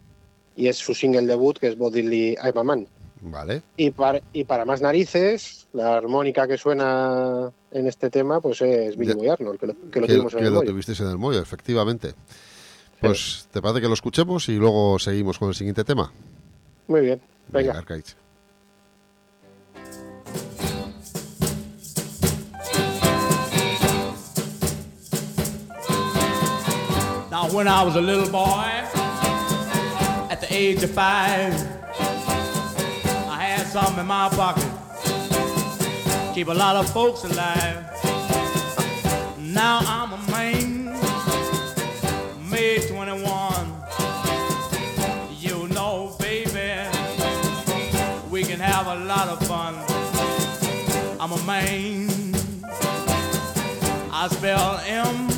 y es su single debut, que es Bob Dylan I'm a Man. Vale. Y para, y para más narices, la armónica que suena en este tema pues es Billy Boy Arnold, que lo, que lo que, tuvimos en que el lo Moyo. tuvisteis en el Moyo, efectivamente. Pues sí. te parece que lo escuchemos y luego seguimos con el siguiente tema. Muy bien, venga. venga Now when I was a little boy at the age of five something in my pocket. Keep a lot of folks alive. Now I'm a man, May 21. You know, baby, we can have a lot of fun. I'm a man. I spell M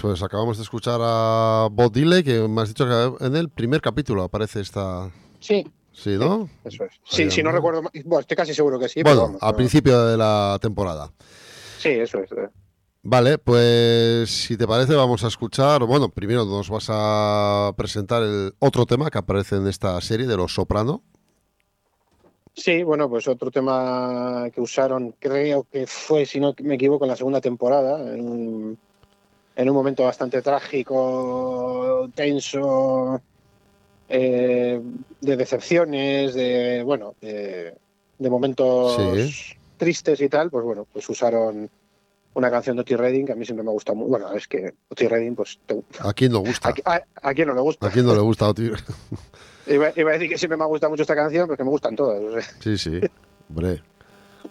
Pues acabamos de escuchar a Bob Dylan, que me has dicho que en el primer capítulo aparece esta... Sí. Sí, ¿no? Eso es. Sí, Ahí, si no ¿no? recuerdo mal. Bueno, estoy casi seguro que sí. pero Bueno, vamos, no. principio de la temporada. Sí, eso es. eh. Vale, pues si te parece vamos a escuchar, bueno, primero nos vas a presentar el otro tema que aparece en esta serie de Los Soprano. Sí, bueno, pues otro tema que usaron, creo que fue, si no me equivoco, en la segunda temporada, en un, en un momento bastante trágico, tenso, eh, de decepciones, de, bueno, de, de momentos Sí. tristes y tal, pues bueno, pues usaron una canción de Otis Redding que a mí siempre me ha gustado mucho. Bueno, es que Otis Redding, pues te- ¿A quién no gusta? a, a- a quién no le gusta. ¿A quién no le gusta? tío? Iba, iba a decir que siempre me ha gustado mucho esta canción, porque me gustan todas. o sea. Sí, sí. Hombre,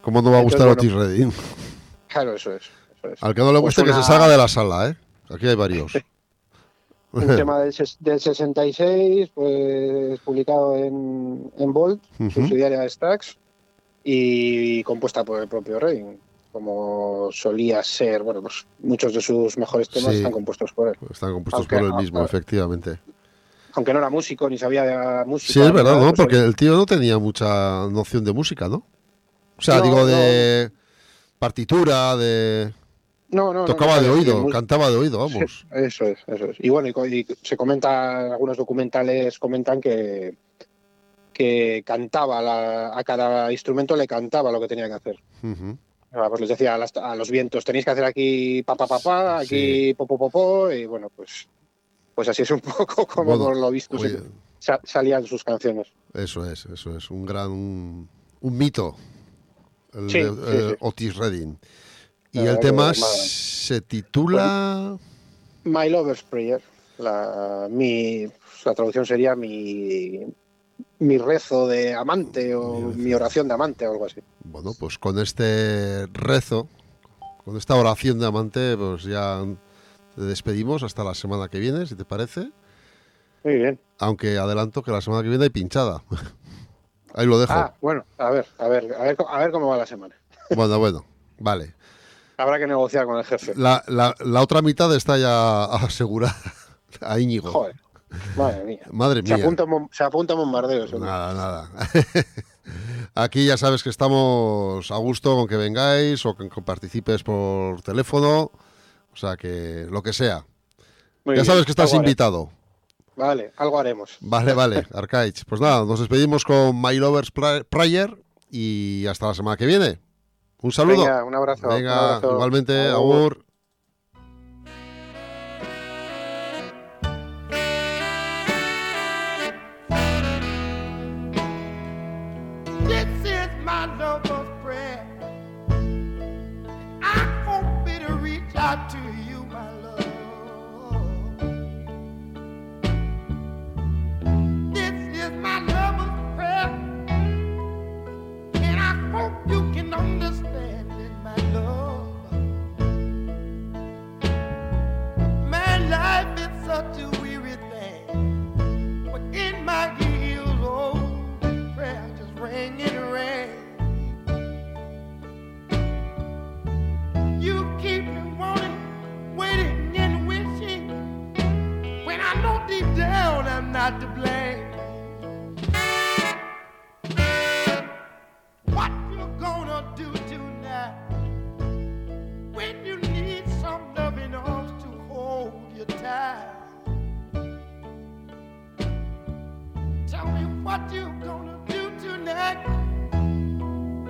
¿cómo no va a gustar Otis Redding? Claro, eso es. Eso es. Al que no le Pues guste que se salga de la sala, ¿eh? Aquí hay varios. un tema del, del 66, pues publicado en, en Bolt, Ujú. subsidiaria de Stax, y compuesta por el propio Redding, como solía ser. Bueno, pues muchos de sus mejores temas Sí. están compuestos por él. Están compuestos Aunque- por él mismo, aunque- efectivamente. Aunque no era músico ni sabía de música. Sí, es verdad, ¿no? pues, Porque el tío no tenía mucha noción de música, ¿no? O sea, No, digo, de partitura, de... No, no, Tocaba no, de oído, sí, cantaba de oído, vamos. Eso es, eso es. Y bueno, y, se comenta, algunos documentales comentan que, que cantaba la- a cada instrumento le cantaba lo que tenía que hacer. Ah, Pues les decía a, las- a los vientos, tenéis que hacer aquí pa pa pa pa, aquí po po po po, y bueno, pues, pues así es un poco como Bueno, lo visto oye. sa- salían sus canciones. Eso es, eso es. Un gran... Un, un mito. El Sí, de sí, eh, sí. Otis Redding. Y el tema se titula... My Lover's Prayer, la, mi, la traducción sería mi, mi rezo de amante o mi oración de amante o algo así. Bueno, pues con este rezo, con esta oración de amante, pues ya te despedimos hasta la semana que viene, si te parece. Muy bien. Aunque adelanto que la semana que viene hay pinchada. Ahí lo dejo. Ah, bueno, a ver, a ver, a ver, a ver cómo va la semana. Bueno, bueno, vale. Habrá que negociar con el jefe. La, la- la otra mitad está ya asegurada a Íñigo. Joder, madre mía. Madre Se apunta, se apunta un bombardeo. Nada, nada. Aquí ya sabes que estamos a gusto con que vengáis o que participes por teléfono. O sea que lo que sea. Muy ya bien, sabes que estás invitado. Vale, algo haremos. Vale, vale, Arcaich. Pues nada, nos despedimos con My Lovers Pra- Prayer y hasta la semana que viene. Un saludo. Venga, un abrazo, Venga, un abrazo. igualmente, Agur. Not to blame. What you gonna do tonight? When you need some loving arms to hold you tight. Tell me what you gonna do tonight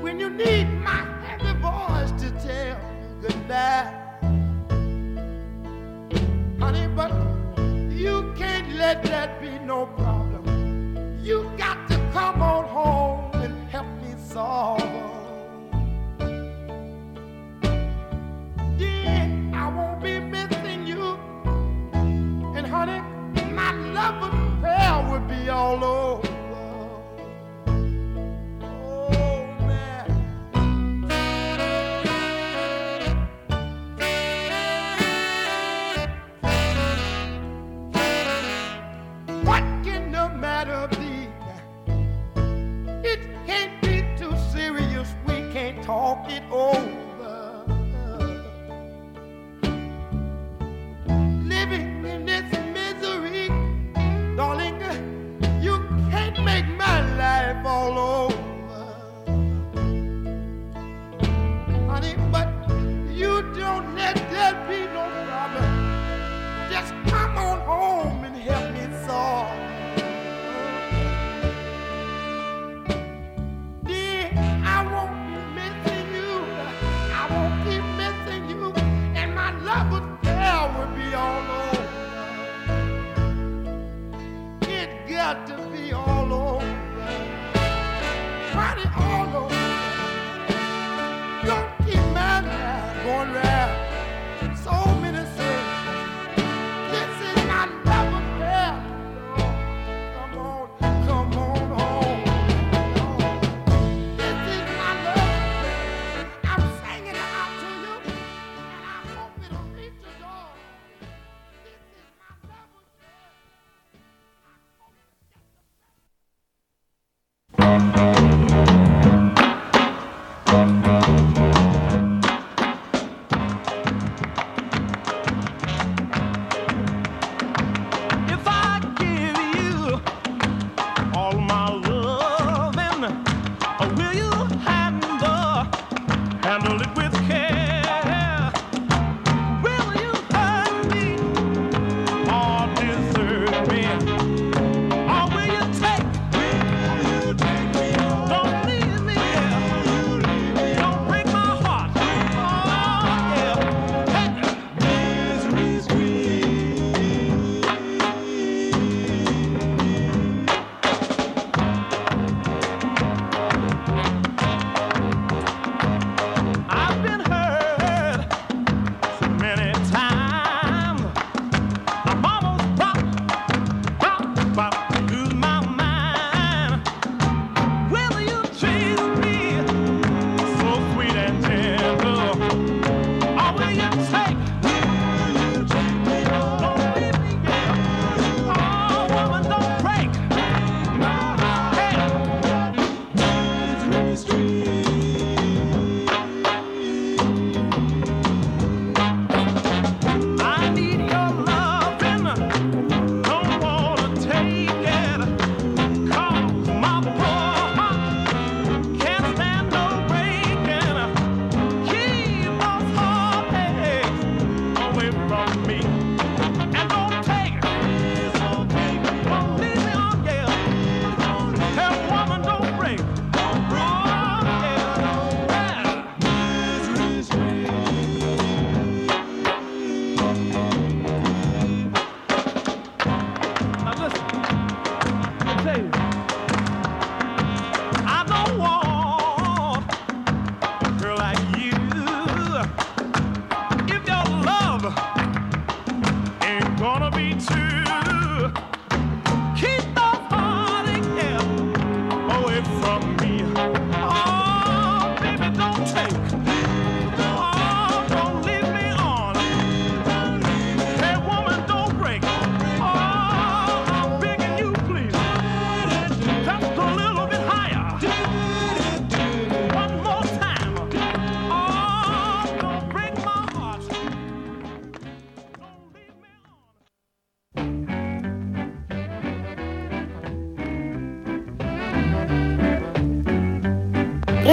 when you need my heavy voice to tell you goodnight. Honey, but you can't let that be no problem. You got to come on home and help me solve. Yeah, I won't be missing you. And honey, my love affair would be all over. oh.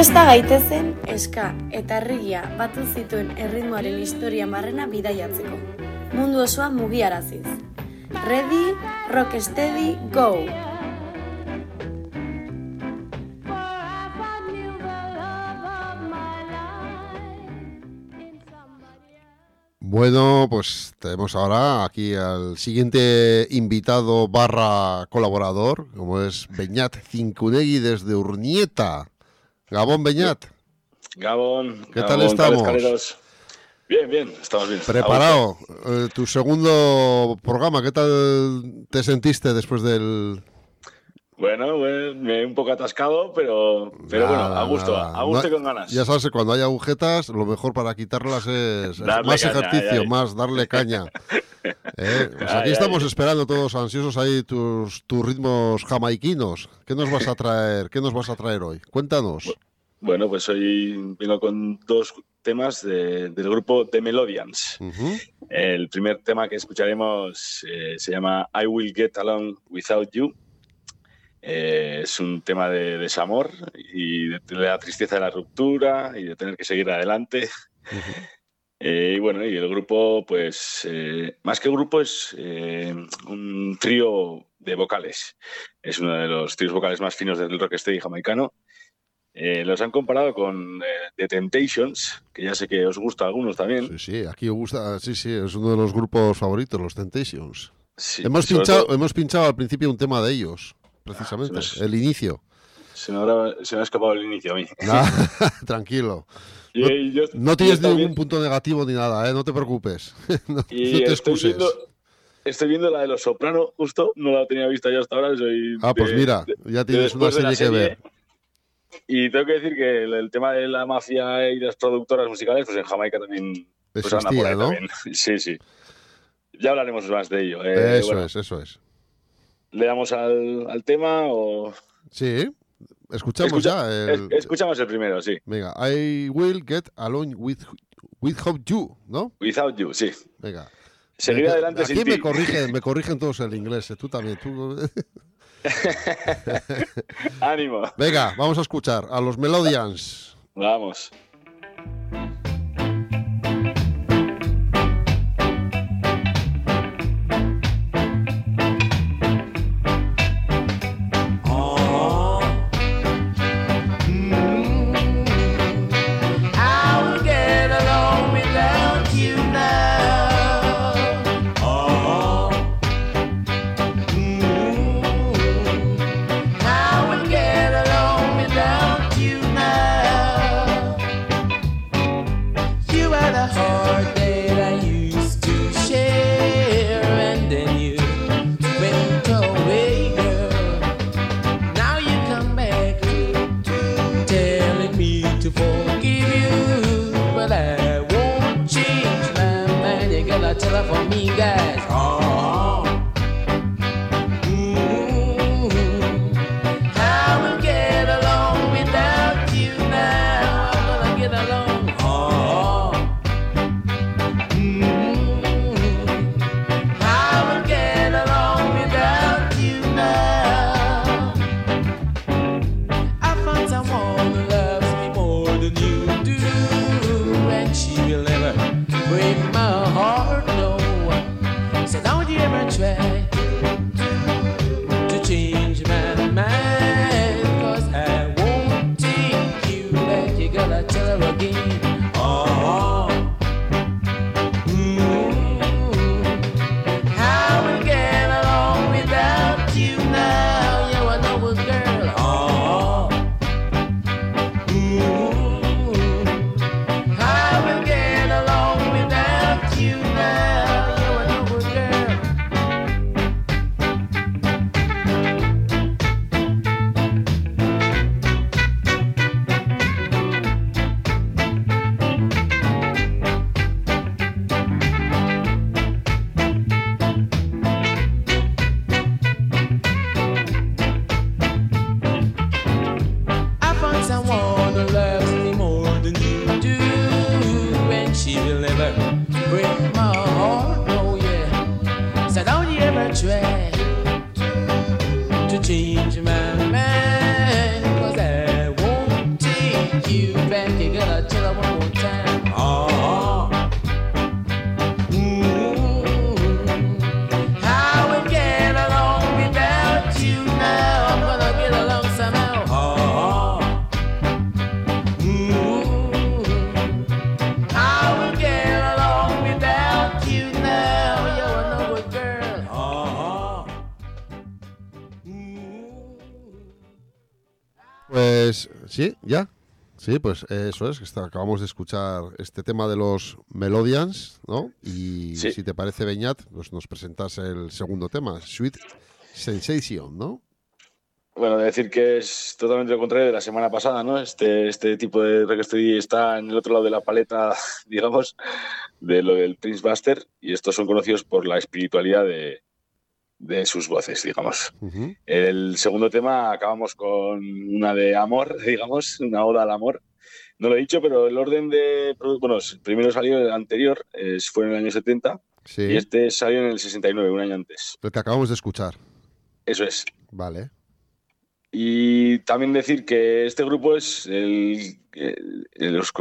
Presta gaitezen eska eta herrigia batu zituen erritmoaren historia marrena bidaiatzeko. Mundu osoa mugiaraziz. Ready, rock steady, go! Bueno, pues tenemos ahora aquí al siguiente invitado barra colaborador, como es Beñat Cincunegui desde Urnieta. Gabón Beñat, Gabón. ¿Qué Gabón, tal estamos? Bien, bien, estamos bien. preparado. Eh, tu segundo programa, ¿qué tal te sentiste después del... Bueno, bueno, me he un poco atascado, pero, pero bueno, a gusto, nada. a gusto y con ganas. Ya sabes, que cuando hay agujetas, lo mejor para quitarlas es, Darle más caña, ejercicio, más darle caña. Eh, pues aquí ay. estamos esperando todos ansiosos ahí tus, tus ritmos jamaiquinos. ¿Qué nos vas a traer? ¿Qué nos vas a traer hoy? Cuéntanos. Bueno, pues hoy vengo con dos temas de- del grupo The Melodians. El primer tema que escucharemos eh, se llama I Will Get Along Without You. Eh, es un tema de desamor y de, de la tristeza de la ruptura y de tener que seguir adelante. Eh, y bueno, y el grupo, pues, eh, más que grupo, es eh, un trío de vocales. Es uno de los tríos vocales más finos del rocksteady jamaicano. Eh, los han comparado con eh, The Temptations, que ya sé que os gusta a algunos también. Sí, sí, aquí os gusta, sí, sí, es uno de los grupos favoritos, los Temptations. Sí, hemos, pinchado, todo- hemos pinchado al principio un tema de ellos, precisamente, Ah, se me- el inicio. Se me, habrá- se me ha escapado el inicio a mí. Nah, tranquilo. No, y yo- no yo tienes también- ningún punto negativo ni nada, ¿eh? no te preocupes. no, Y no te estoy excuses. viendo, estoy viendo la de Los Soprano, justo, no la tenía vista yo hasta ahora. Soy Ah, pues mira, ya tienes una de serie que ver. Y tengo que decir que el, el tema de la mafia y las productoras musicales, pues en Jamaica también pues Existía, ¿no? también. Sí, sí. Ya hablaremos más de ello. Eh, eso bueno, es, eso es. ¿Le damos al, al tema o...? Sí, escuchamos Escucha- ya. el- es- escuchamos el primero, sí. Venga, I will get along with, with Hope You, ¿no? Without You, sí. Venga. Seguir Eh, adelante Aquí sin me ti. corrigen, me corrigen todos el inglés, eh, tú también. Tú... Ánimo. Venga, vamos a escuchar a los Melodians. Vamos. You Sí, pues eso es, que está- acabamos de escuchar este tema de los Melodians, ¿no? Y Sí. si te parece, Beñat, pues nos presentas el segundo tema, Sweet Sensation, ¿no? Bueno, decir que es totalmente lo contrario de la semana pasada, ¿no? Este, este tipo de rocksteady está en el otro lado de la paleta, digamos, de lo del Prince Buster, y estos son conocidos por la espiritualidad de, de sus voces, digamos. El segundo tema acabamos con una de amor, digamos, una oda al amor. No lo he dicho, pero el orden de... Bueno, primero salió el anterior, fue en el año 70, Sí, y este salió en el 69, un año antes. el que acabamos de escuchar. Eso es. Vale. Y también decir que este grupo es el, el- el- os,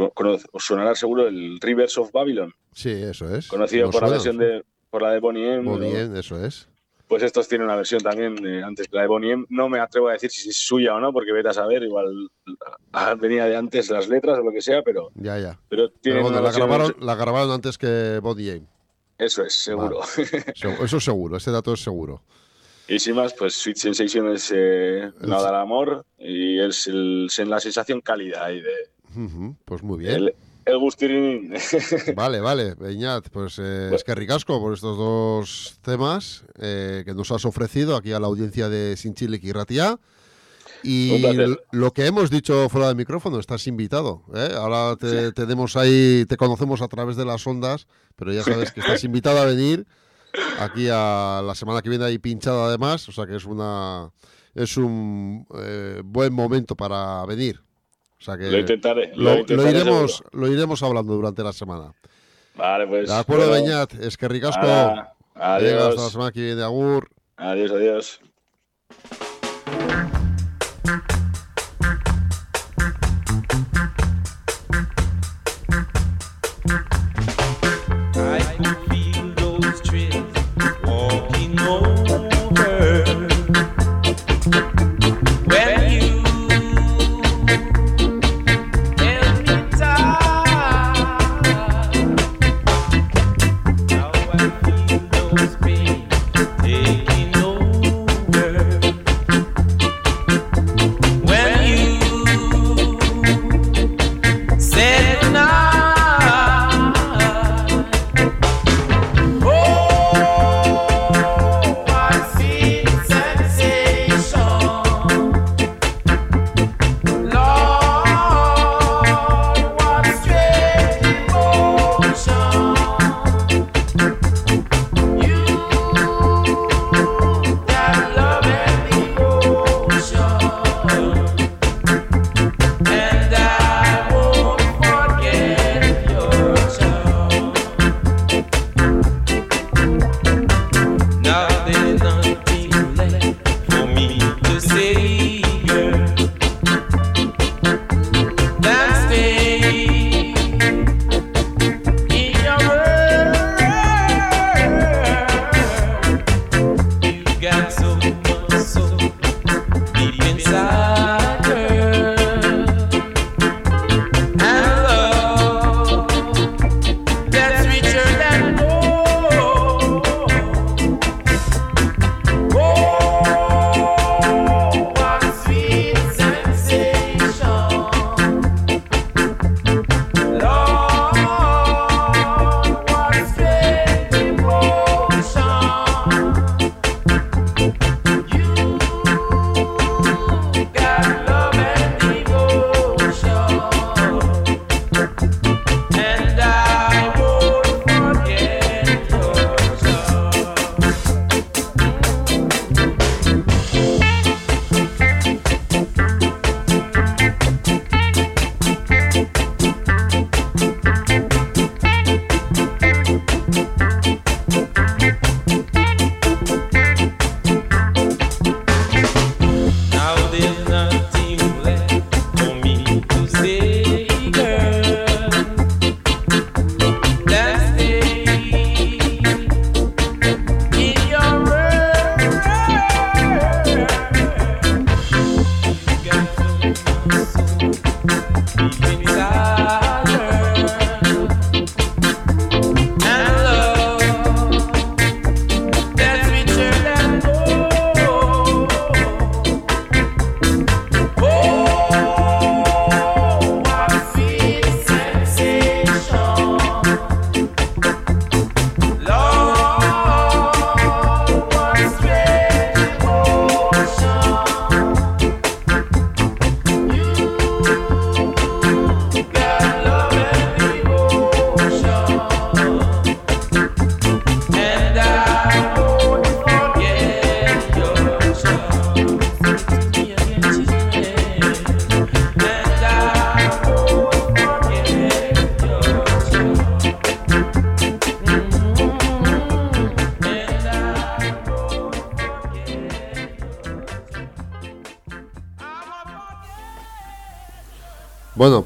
os sonará seguro el Rivers of Babylon, Sí, eso es. conocido por la versión de por la de Bonnie M. ¿no? bien, eso es. Pues estos tienen una versión también antes que la de Bonnie M. No me atrevo a decir si es suya o no, porque vete a saber, igual ah, venía de antes las letras o lo que sea, pero, Ya, ya. pero Pero tienen bueno, una la grabaron, la grabaron antes que Body Aim. Eso es, seguro. Se- Eso es seguro, ese dato es seguro. y sin más, pues Sweet Sensation es eh, nada al amor y es el- la sensación cálida ahí de Pues muy bien. el, el gustirín. Vale, vale, Beñat, pues eh, es que ricasco por estos dos temas eh, que nos has ofrecido aquí a la audiencia de Sin Chile y Ratia. Y lo que hemos dicho fuera del micrófono, estás invitado. ¿eh? Ahora te tenemos ahí, te conocemos a través de las ondas, pero ya sabes que estás invitado a venir aquí a la semana que viene ahí pinchado además, o sea que es una es un eh, buen momento para venir. O sea que Lo intentaré, lo lo- lo intentaré iremos, lo iremos hablando durante la semana. Vale, pues. De acuerdo, bueno, Beñat, es que ricasco. nada, adiós. Hasta la semana que viene, Agur. Adiós, adiós.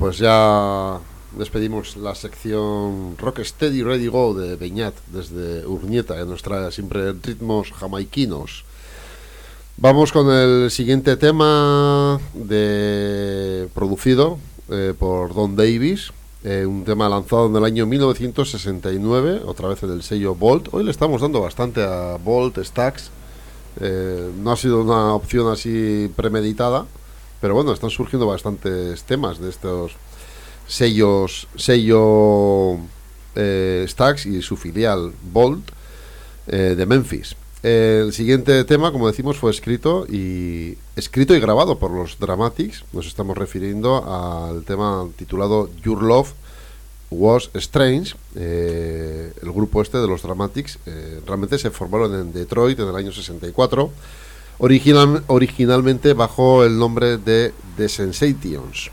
Pues ya despedimos la sección Rocksteady Ready Go de Beñat desde Urnieta, que nos trae siempre ritmos jamaiquinos. Vamos con el siguiente tema de producido eh, por Don Davis, eh, un tema lanzado en el año 1969, otra vez en el sello Bolt. Hoy le estamos dando bastante a Bolt, Stax. Eh, no ha sido una opción así premeditada, pero bueno, están surgiendo bastantes temas de estos sellos, sello eh, Stax y su filial Bolt eh, de Memphis. El siguiente tema, como decimos, fue escrito y escrito y grabado por los Dramatics. Nos estamos refiriendo al tema titulado Your Love Was Strange. Eh, el grupo este de los Dramatics realmente se formaron en Detroit en el año 64, original- originalmente bajo el nombre de The Sensations.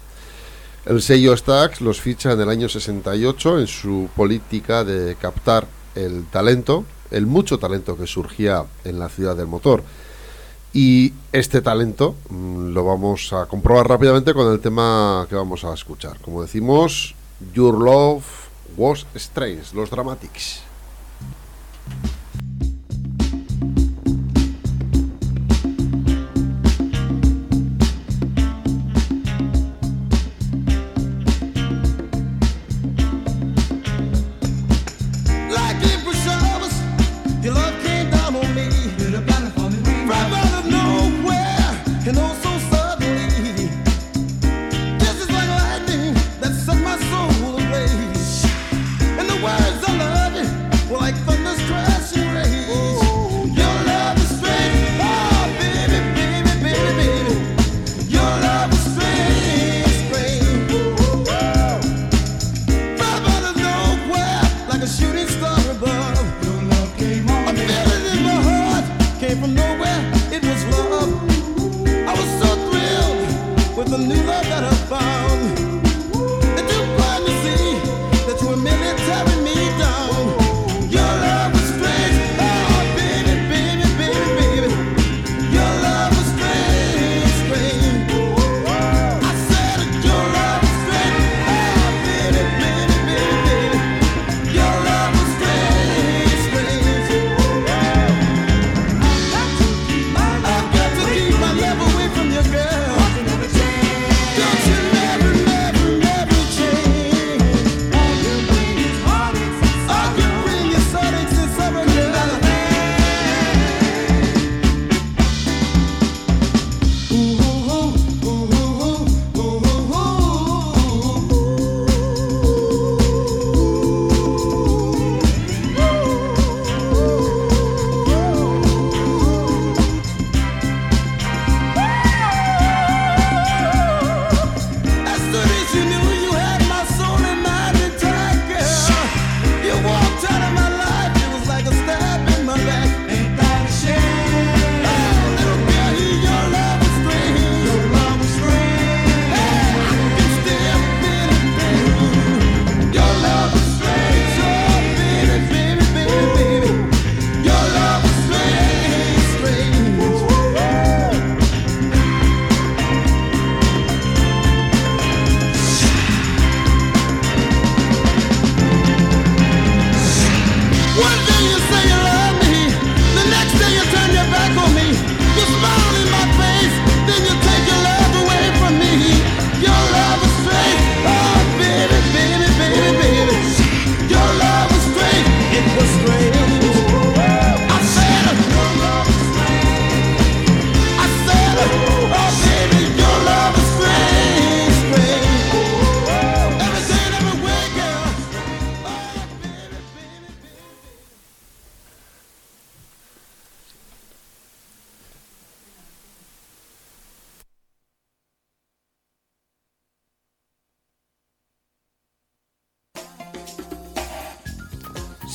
El sello Stax los ficha en el año 68 en su política de captar el talento, el mucho talento que surgía en la ciudad del motor. Y este talento mm, lo vamos a comprobar rápidamente con el tema que vamos a escuchar. Como decimos, Your Love Was Strange, los Dramatics.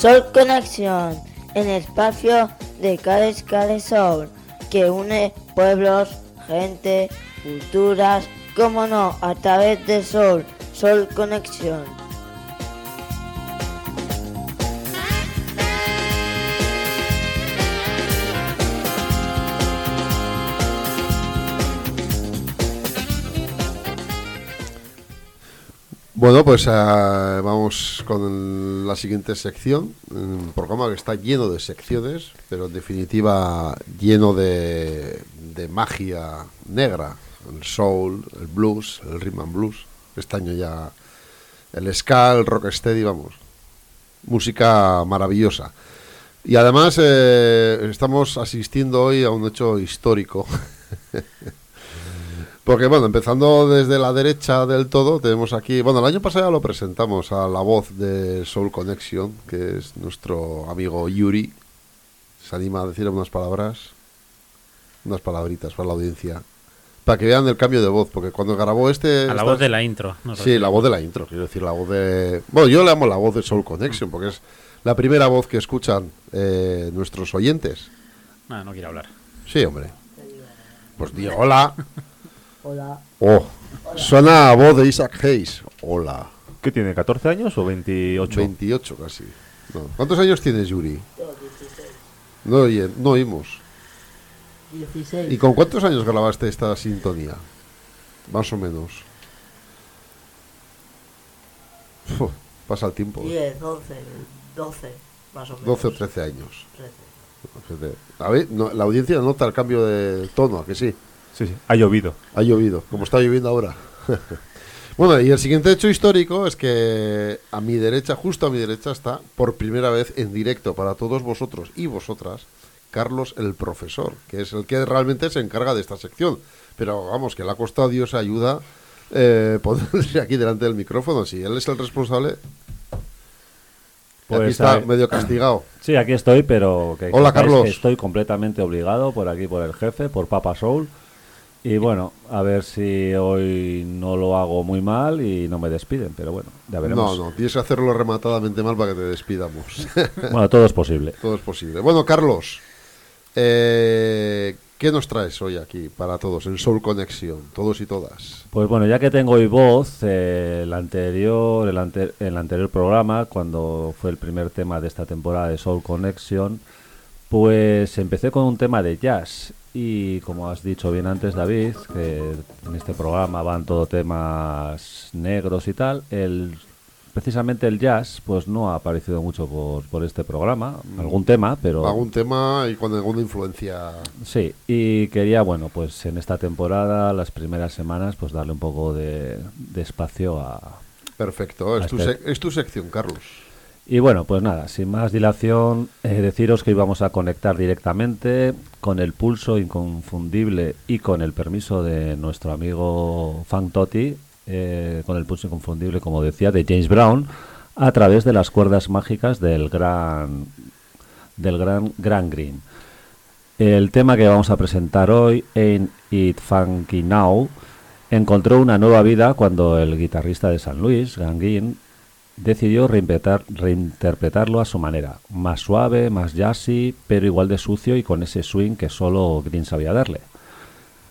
Soul Conexión, el espacio de cada escala Soul, que une pueblos, gente, culturas, como no, a través de Soul, Soul Conexión. Bueno, pues ah, vamos con la siguiente sección, un programa que está lleno de secciones, pero en definitiva lleno de, de magia negra, el soul, el blues, el rhythm and blues, este año ya el ska, el rocksteady, vamos, música maravillosa. Y además eh, estamos asistiendo hoy a un hecho histórico. Porque bueno, empezando desde la derecha del todo, tenemos aquí, bueno, el año pasado ya lo presentamos a la voz de Soul Connection, que es nuestro amigo Yuri. Se anima a decir unas palabras, unas palabritas para la audiencia, para que vean el cambio de voz, porque cuando grabó este... A la voz de la intro. nos Sí, la voz de la intro, quiero decir, la voz de... Bueno, yo le llamo la voz de Soul Connection, porque es la primera voz que escuchan eh, nuestros oyentes. Ah, no quiero hablar. Sí, hombre. Pues di hola. Hola. Oh, suena a voz de Isaac Hayes. Hola. ¿Qué tiene, 14 años o 28? 28 casi. No. ¿Cuántos años tienes, Yuri? No, oye, no oímos. 16. ¿Y con cuántos años grabaste esta sintonía? Más o menos. Uf, pasa el tiempo. ¿eh? 10, 11, 12, más o menos. 12 o 13 años. 13. Fíjate. A ver, no, la audiencia nota el cambio de tono, ¿a que sí? Sí, sí, ha llovido. Ha llovido, como está lloviendo ahora. bueno, y el siguiente hecho histórico es que a mi derecha, justo a mi derecha, está por primera vez en directo para todos vosotros y vosotras, Carlos el profesor, que es el que realmente se encarga de esta sección. Pero vamos, que le ha costado Dios ayuda eh, ponerse aquí delante del micrófono. Si él es el responsable, aquí está medio castigado. Sí, aquí estoy, pero que Hola, que Carlos. que estoy completamente obligado por aquí, por el jefe, por Papa Soul. Y bueno, a ver si hoy no lo hago muy mal y no me despiden, pero bueno, ya No, veremos. no, tienes que hacerlo rematadamente mal para que te despidamos. Bueno, todo es posible. Todo es posible. Bueno, Carlos, eh, ¿qué nos traes hoy aquí para todos en Soul Connection, todos y todas? Pues bueno, ya que tengo hoy voz, eh, el anterior, el, ante- el anterior programa, cuando fue el primer tema de esta temporada de Soul Connection, pues empecé con un tema de jazz. Y como has dicho bien antes, David, que en este programa van todo temas negros y tal, el, precisamente el jazz pues no ha aparecido mucho por, por este programa, algún tema, pero... Algún tema y con alguna influencia. Sí, y quería, bueno, pues en esta temporada, las primeras semanas, pues darle un poco de, de espacio a... Perfecto, es a este- es tu sección, Carlos. Y bueno, pues nada, sin más dilación, eh, deciros que íbamos a conectar directamente con el pulso inconfundible y con el permiso de nuestro amigo Fang Totti, eh, con el pulso inconfundible, como decía, de James Brown, a través de las cuerdas mágicas del gran, del gran, gran Green. El tema que vamos a presentar hoy, Ain't It Funky Now, encontró una nueva vida cuando el guitarrista de San Luis, Gran Green, decidió reinterpretar- reinterpretarlo a su manera, más suave, más jazzy, pero igual de sucio y con ese swing que solo Green sabía darle.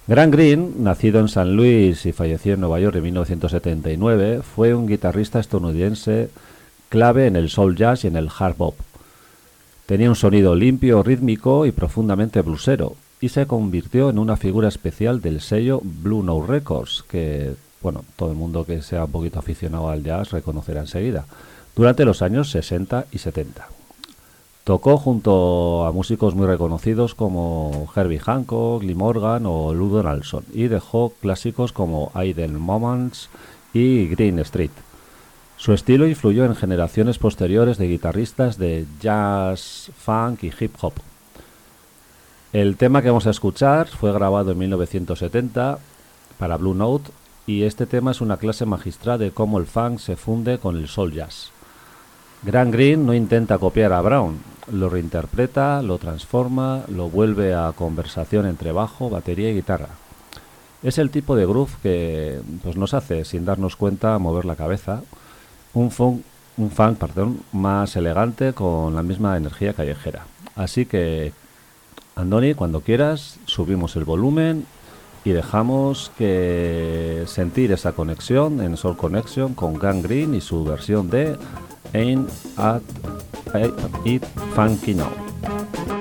Grant Green, nacido en San Luis y falleció en Nueva York en 1979, fue un guitarrista estadounidense clave en el soul jazz y en el hard bop. Tenía un sonido limpio, rítmico y profundamente blusero, y se convirtió en una figura especial del sello Blue Note Records, que, bueno, todo el mundo que sea un poquito aficionado al jazz reconocerá enseguida, durante los años 60 y 70. Tocó junto a músicos muy reconocidos como Herbie Hancock, Lee Morgan o Lou Donaldson, y dejó clásicos como Idle Moments y Green Street. Su estilo influyó en generaciones posteriores de guitarristas de jazz, funk y hip hop. El tema que vamos a escuchar fue grabado en 1970 para Blue Note y este tema es una clase magistral de cómo el funk se funde con el soul jazz. Grant Green no intenta copiar a Brown, lo reinterpreta, lo transforma, lo vuelve a conversación entre bajo, batería y guitarra. Es el tipo de groove que pues, nos hace, sin darnos cuenta, mover la cabeza. Un funk, un funk perdón, más elegante con la misma energía callejera. Así que, Andoni, cuando quieras, subimos el volumen y dejamos que sentir esa conexión en Soul Connection con Gang Green y su versión de Ain't at It Funky Now.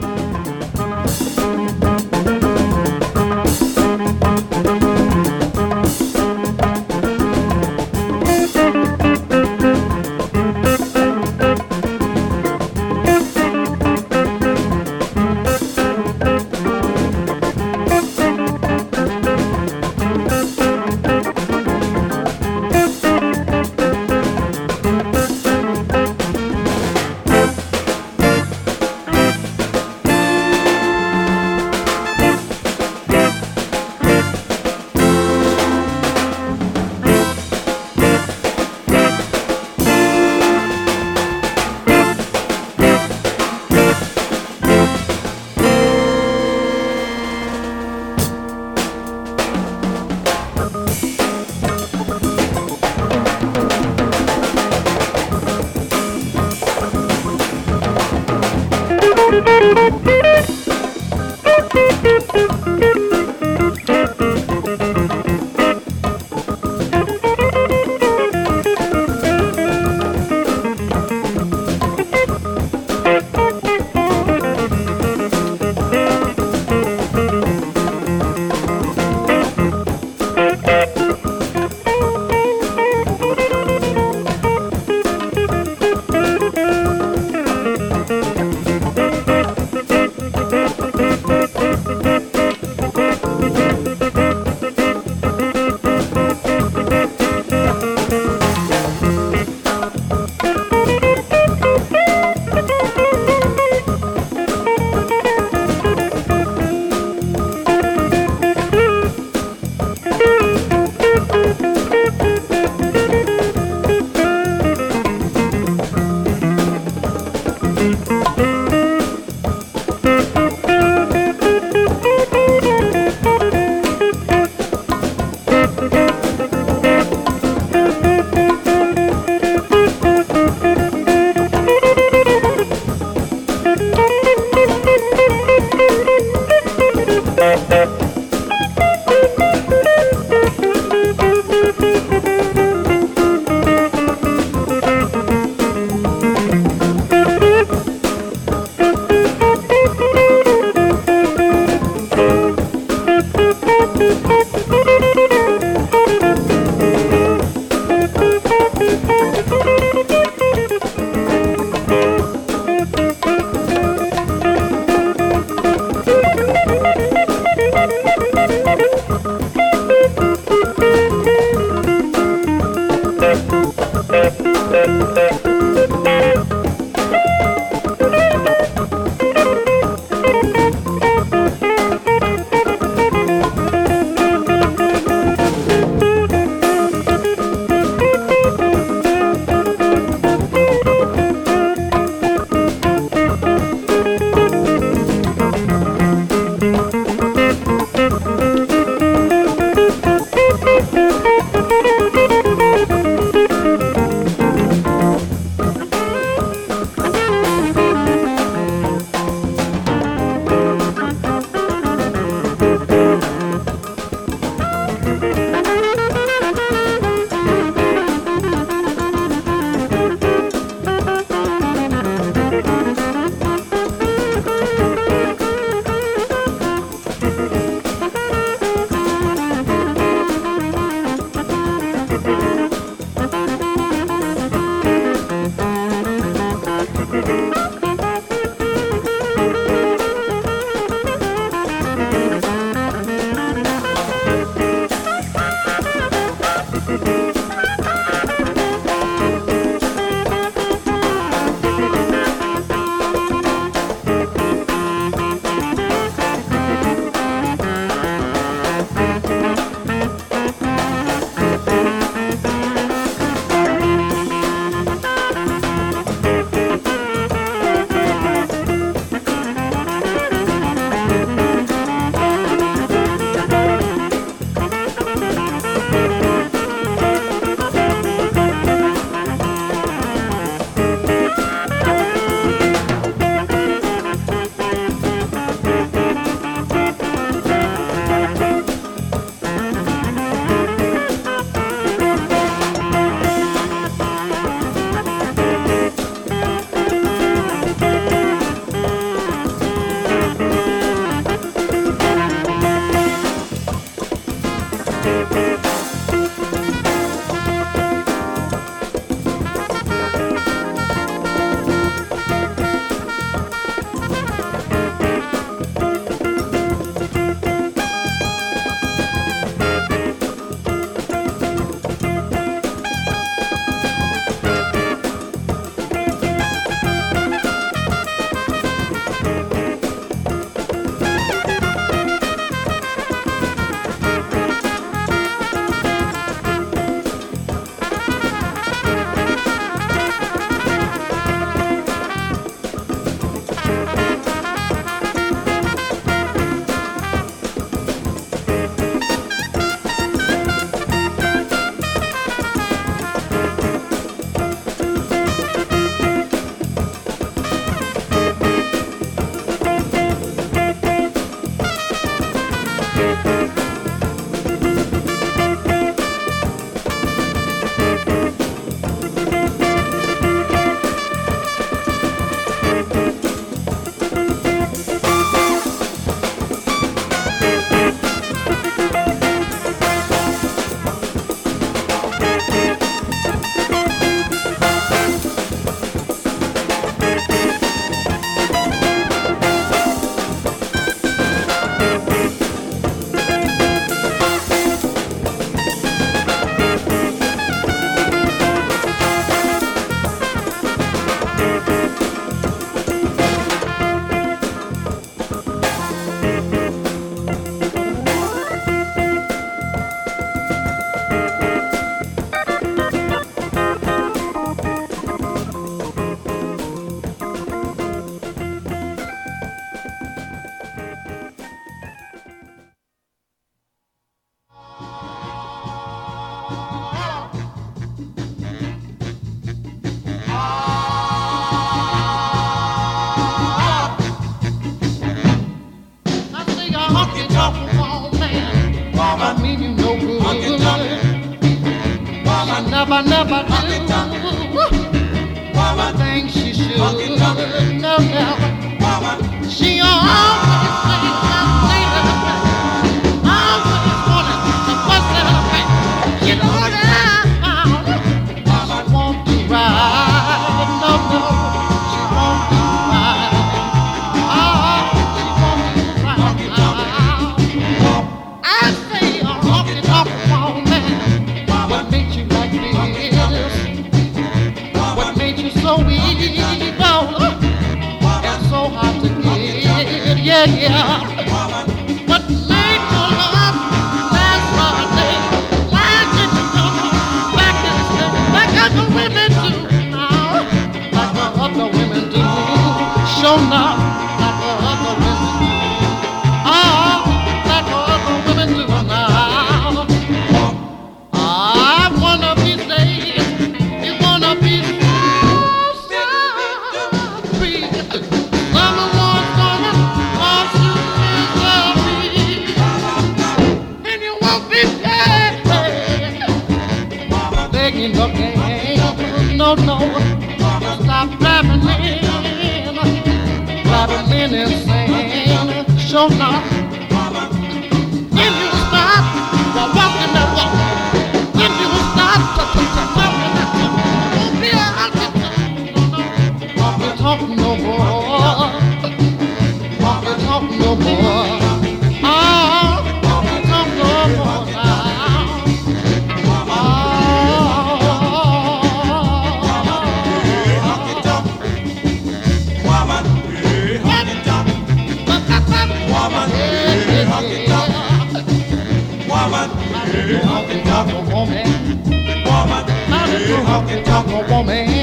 I never. do can talk a woman.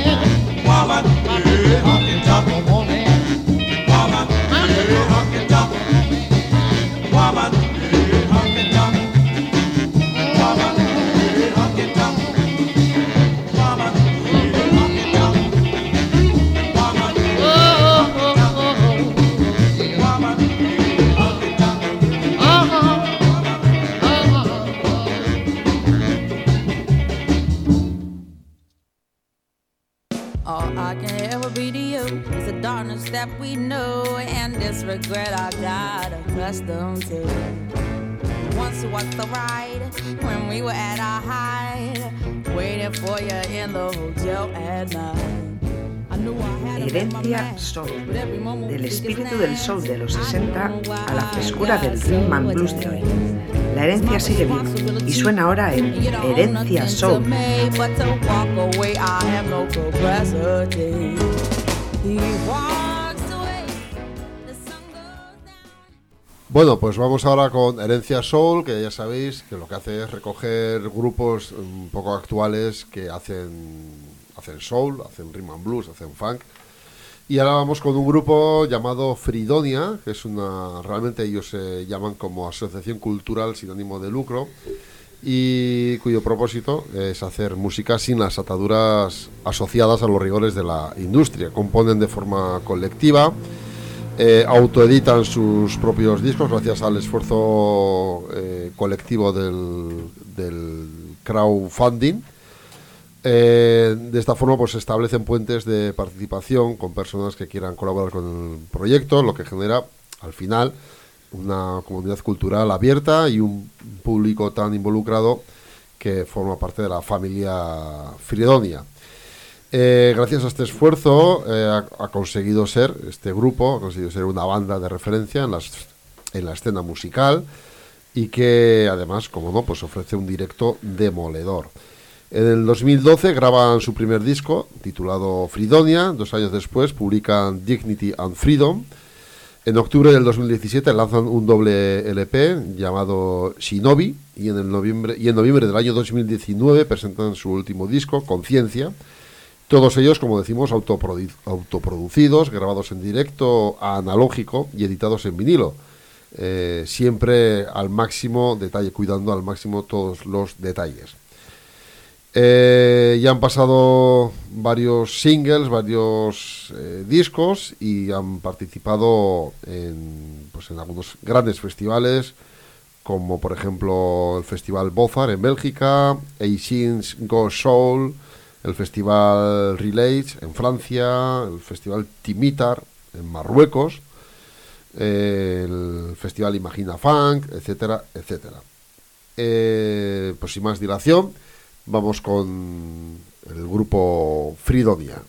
Soul de los 60 I know a la frescura del rhythm and blues de hoy. La herencia sigue viva y suena ahora en Herencia Soul. Bueno, pues vamos ahora con Herencia Soul, que ya sabéis que lo que hace es recoger grupos un poco actuales que hacen, hacen soul, hacen rhythm and blues, hacen funk. Y ahora vamos con un grupo llamado Fridonia, que es una, realmente ellos se llaman como Asociación Cultural sin ánimo de lucro, y cuyo propósito es hacer música sin las ataduras asociadas a los rigores de la industria. Componen de forma colectiva, eh, autoeditan sus propios discos gracias al esfuerzo eh, colectivo del, del crowdfunding. Eh, de esta forma pues se establecen puentes de participación con personas que quieran colaborar con el proyecto, lo que genera al final una comunidad cultural abierta y un público tan involucrado que forma parte de la familia Fridonia. Eh, gracias a este esfuerzo eh, ha, conseguido ser, este grupo, ha conseguido ser una banda de referencia en, las, en la escena musical y que además, como no, pues ofrece un directo demoledor. En el 2012 graban su primer disco titulado Fridonia, dos años después publican Dignity and Freedom. En octubre del 2017 lanzan un doble LP llamado Shinobi y en, noviembre, y en noviembre del año 2019 presentan su último disco, Conciencia. Todos ellos, como decimos, autoprodu- autoproducidos, grabados en directo, analógico y editados en vinilo. Eh, siempre al máximo detalle, cuidando al máximo todos los detalles. Eh, ya han pasado varios singles, varios eh, discos y han participado en, pues, en algunos grandes festivales como por ejemplo el Festival Bozar en Bélgica, Asians Go Soul, el Festival Relays en Francia, el Festival Timitar en Marruecos, el Festival Imagina Funk, etcétera, etcétera. Eh, pues sin más dilación, vamos con el grupo Fridonia.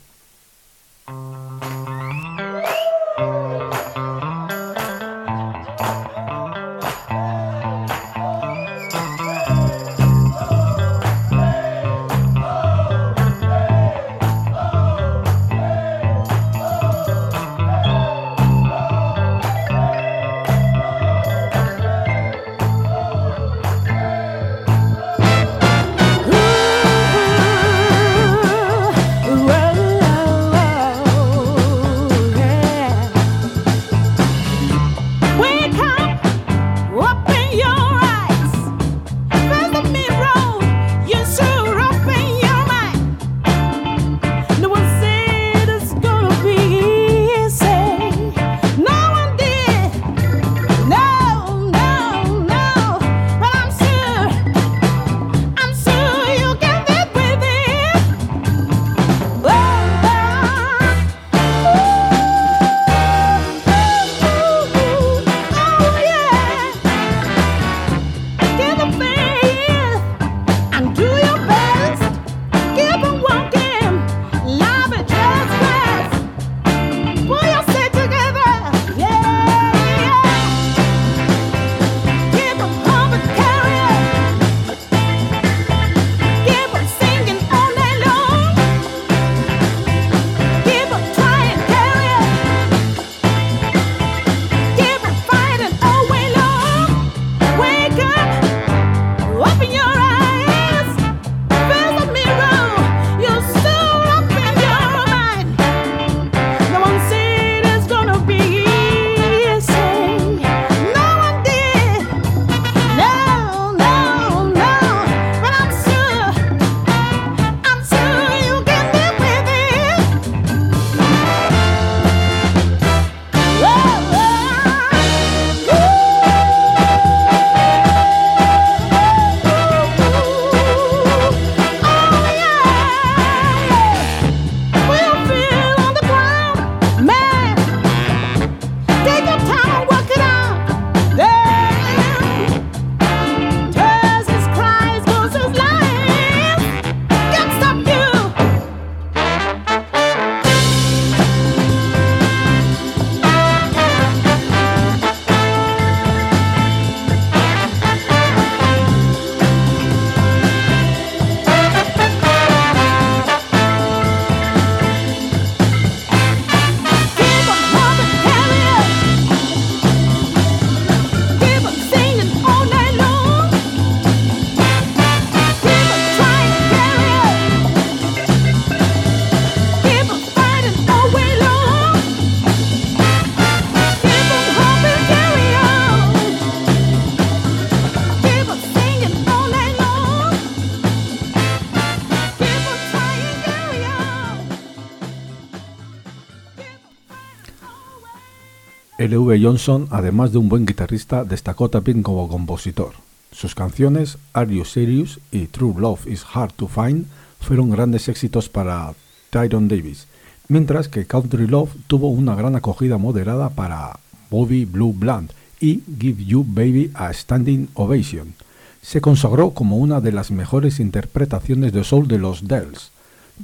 L.V. Johnson, además de un buen guitarrista, destacó también como compositor. Sus canciones Are You Serious y True Love is Hard to Find fueron grandes éxitos para Tyron Davis, mientras que Country Love tuvo una gran acogida moderada para Bobby Blue Bland y Give You Baby a Standing Ovation. Se consagró como una de las mejores interpretaciones de soul de los Dells.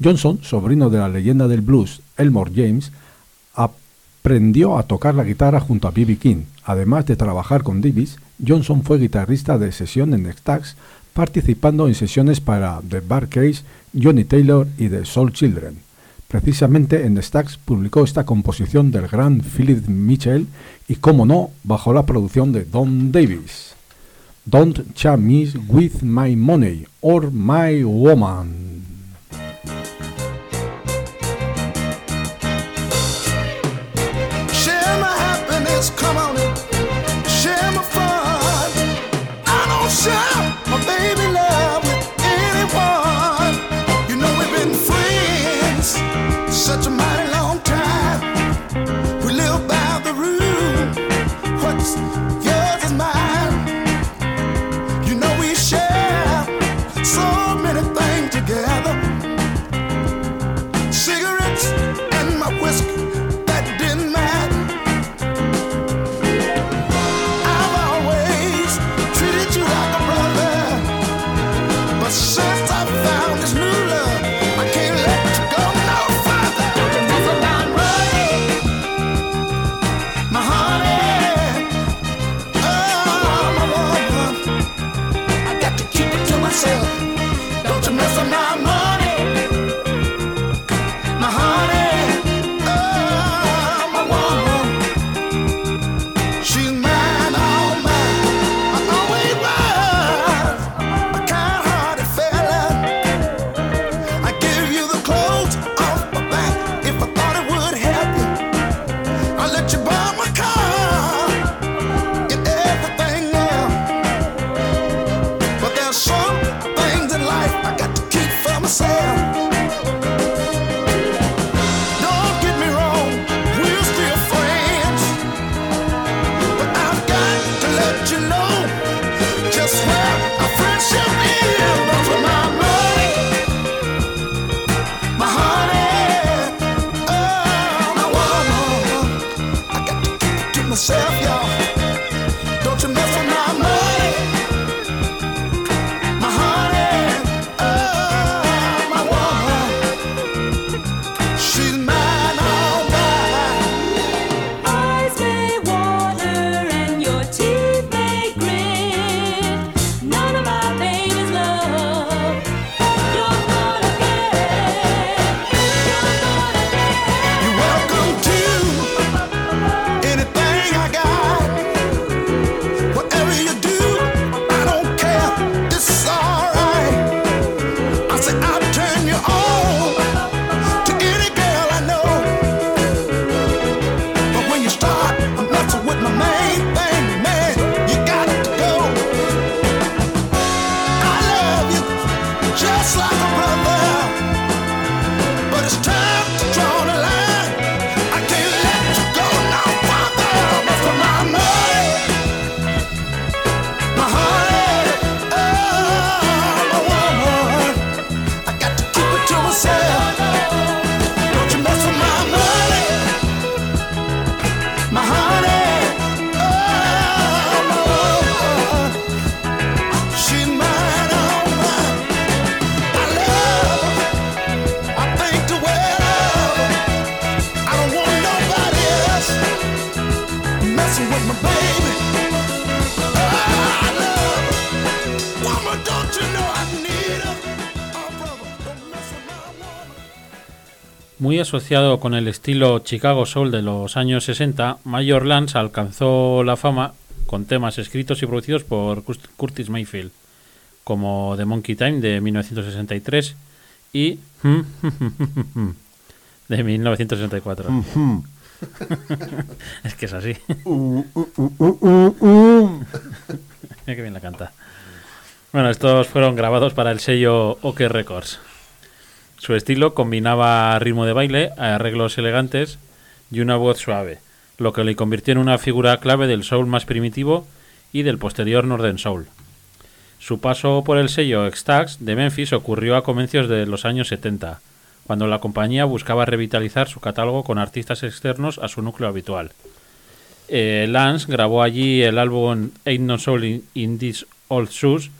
Johnson, sobrino de la leyenda del blues Elmore James, aprendió a tocar la guitarra junto a B.B. King. Además de trabajar con Davis, Johnson fue guitarrista de sesión en Stax, participando en sesiones para The Bar Case, Johnny Taylor y The Soul Children. Precisamente en Stax publicó esta composición del gran Philip Mitchell y, como no, bajo la producción de Don Davis. Don't Chat Me With My Money or My Woman. Happiness, come on asociado con el estilo Chicago Soul de los años 60, Major Lance alcanzó la fama con temas escritos y producidos por Curtis Mayfield, como The Monkey Time de 1963 y de 1964. Ujú. es que es así. Uh, uh, uh. Mira que bien la canta. Bueno, estos fueron grabados para el sello OK Records. Su estilo combinaba ritmo de baile, arreglos elegantes y una voz suave, lo que le convirtió en una figura clave del soul más primitivo y del posterior Northern Soul. Su paso por el sello Stax de Memphis ocurrió a comienzos de los años 70, cuando la compañía buscaba revitalizar su catálogo con artistas externos a su núcleo habitual. Eh, Lance grabó allí el álbum Ain't No Soul in, in These Old Shoes,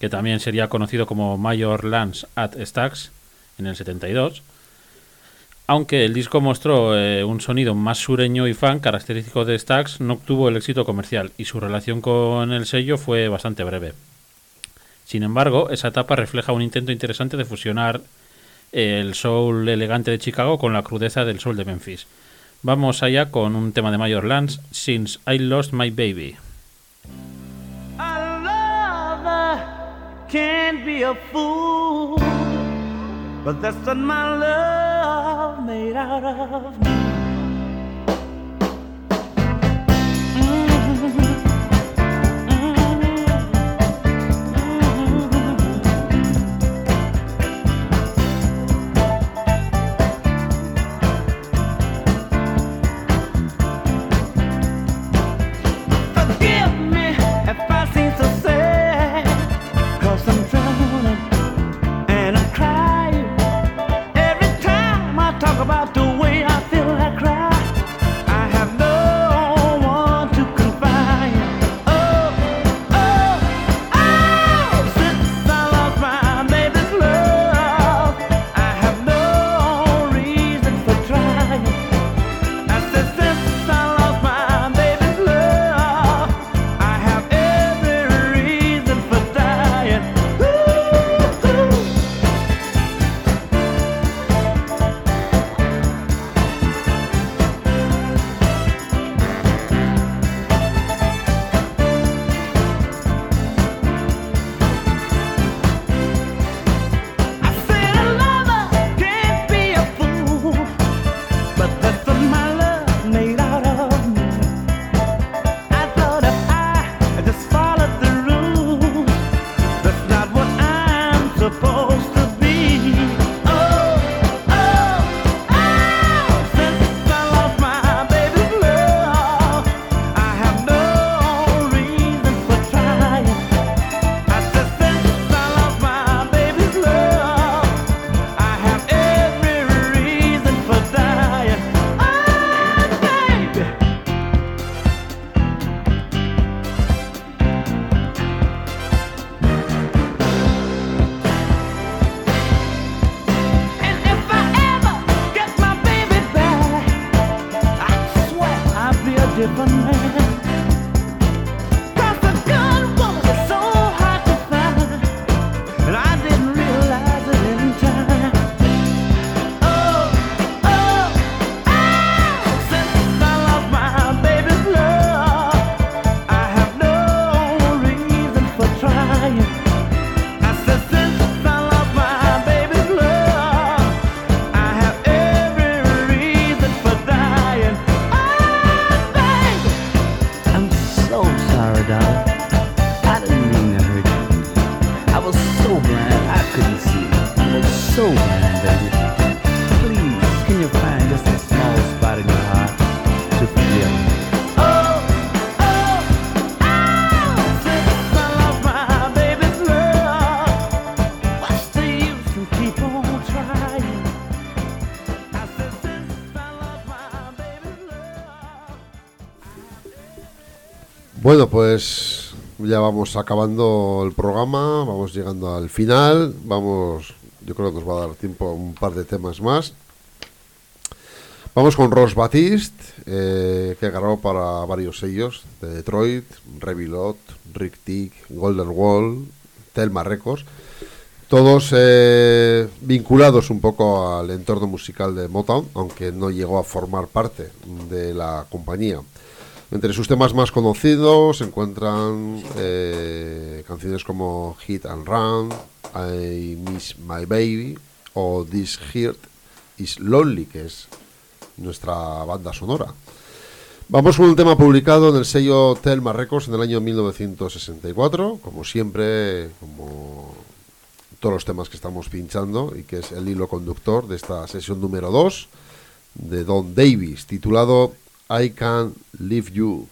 que también sería conocido como Major Lance at Stax en el 72. Aunque el disco mostró eh, un sonido más sureño y fan característico de Stax, no obtuvo el éxito comercial y su relación con el sello fue bastante breve. Sin embargo, esa etapa refleja un intento interesante de fusionar el soul elegante de Chicago con la crudeza del soul de Memphis. Vamos allá con un tema de Major Lance, Since I Lost My Baby. But that's what my love made out of Bueno, pues ya vamos acabando el programa, vamos llegando al final, vamos, yo creo que nos va a dar tiempo a un par de temas más. Vamos con Ross Batiste, eh, que grabó para varios sellos de Detroit, Revilot, Rick Tick, Golden Wall, Telma Records, todos eh, vinculados un poco al entorno musical de Motown, aunque no llegó a formar parte de la compañía. Entre sus temas más conocidos se encuentran eh, canciones como Hit and Run, I Miss My Baby o This Heart Is Lonely, que es nuestra banda sonora. Vamos con un tema publicado en el sello Telma Records en el año 1964, como siempre, como todos los temas que estamos pinchando y que es el hilo conductor de esta sesión número 2 de Don Davis, titulado I Can Leave You.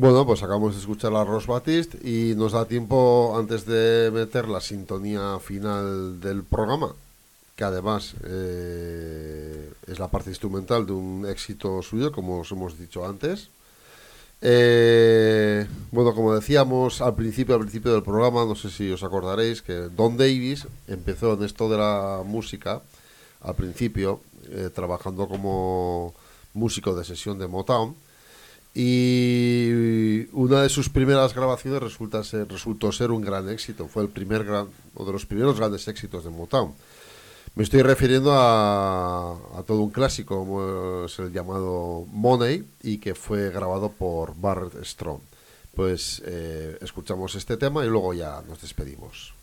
Bueno, pues acabamos de escuchar a Ross Batiste y nos da tiempo antes de meter la sintonía final del programa, que además eh, es la parte instrumental de un éxito suyo, como os hemos dicho antes. Eh, bueno, como decíamos al principio, al principio del programa, no sé si os acordaréis que Don Davis empezó en esto de la música al principio, eh, trabajando como músico de sesión de Motown Y una de sus primeras grabaciones resulta ser, resultó ser un gran éxito. Fue el primer gran, uno de los primeros grandes éxitos de Motown. Me estoy refiriendo a, a todo un clásico, como es el llamado Money, y que fue grabado por Barrett Strong. Pues eh, escuchamos este tema y luego ya nos despedimos.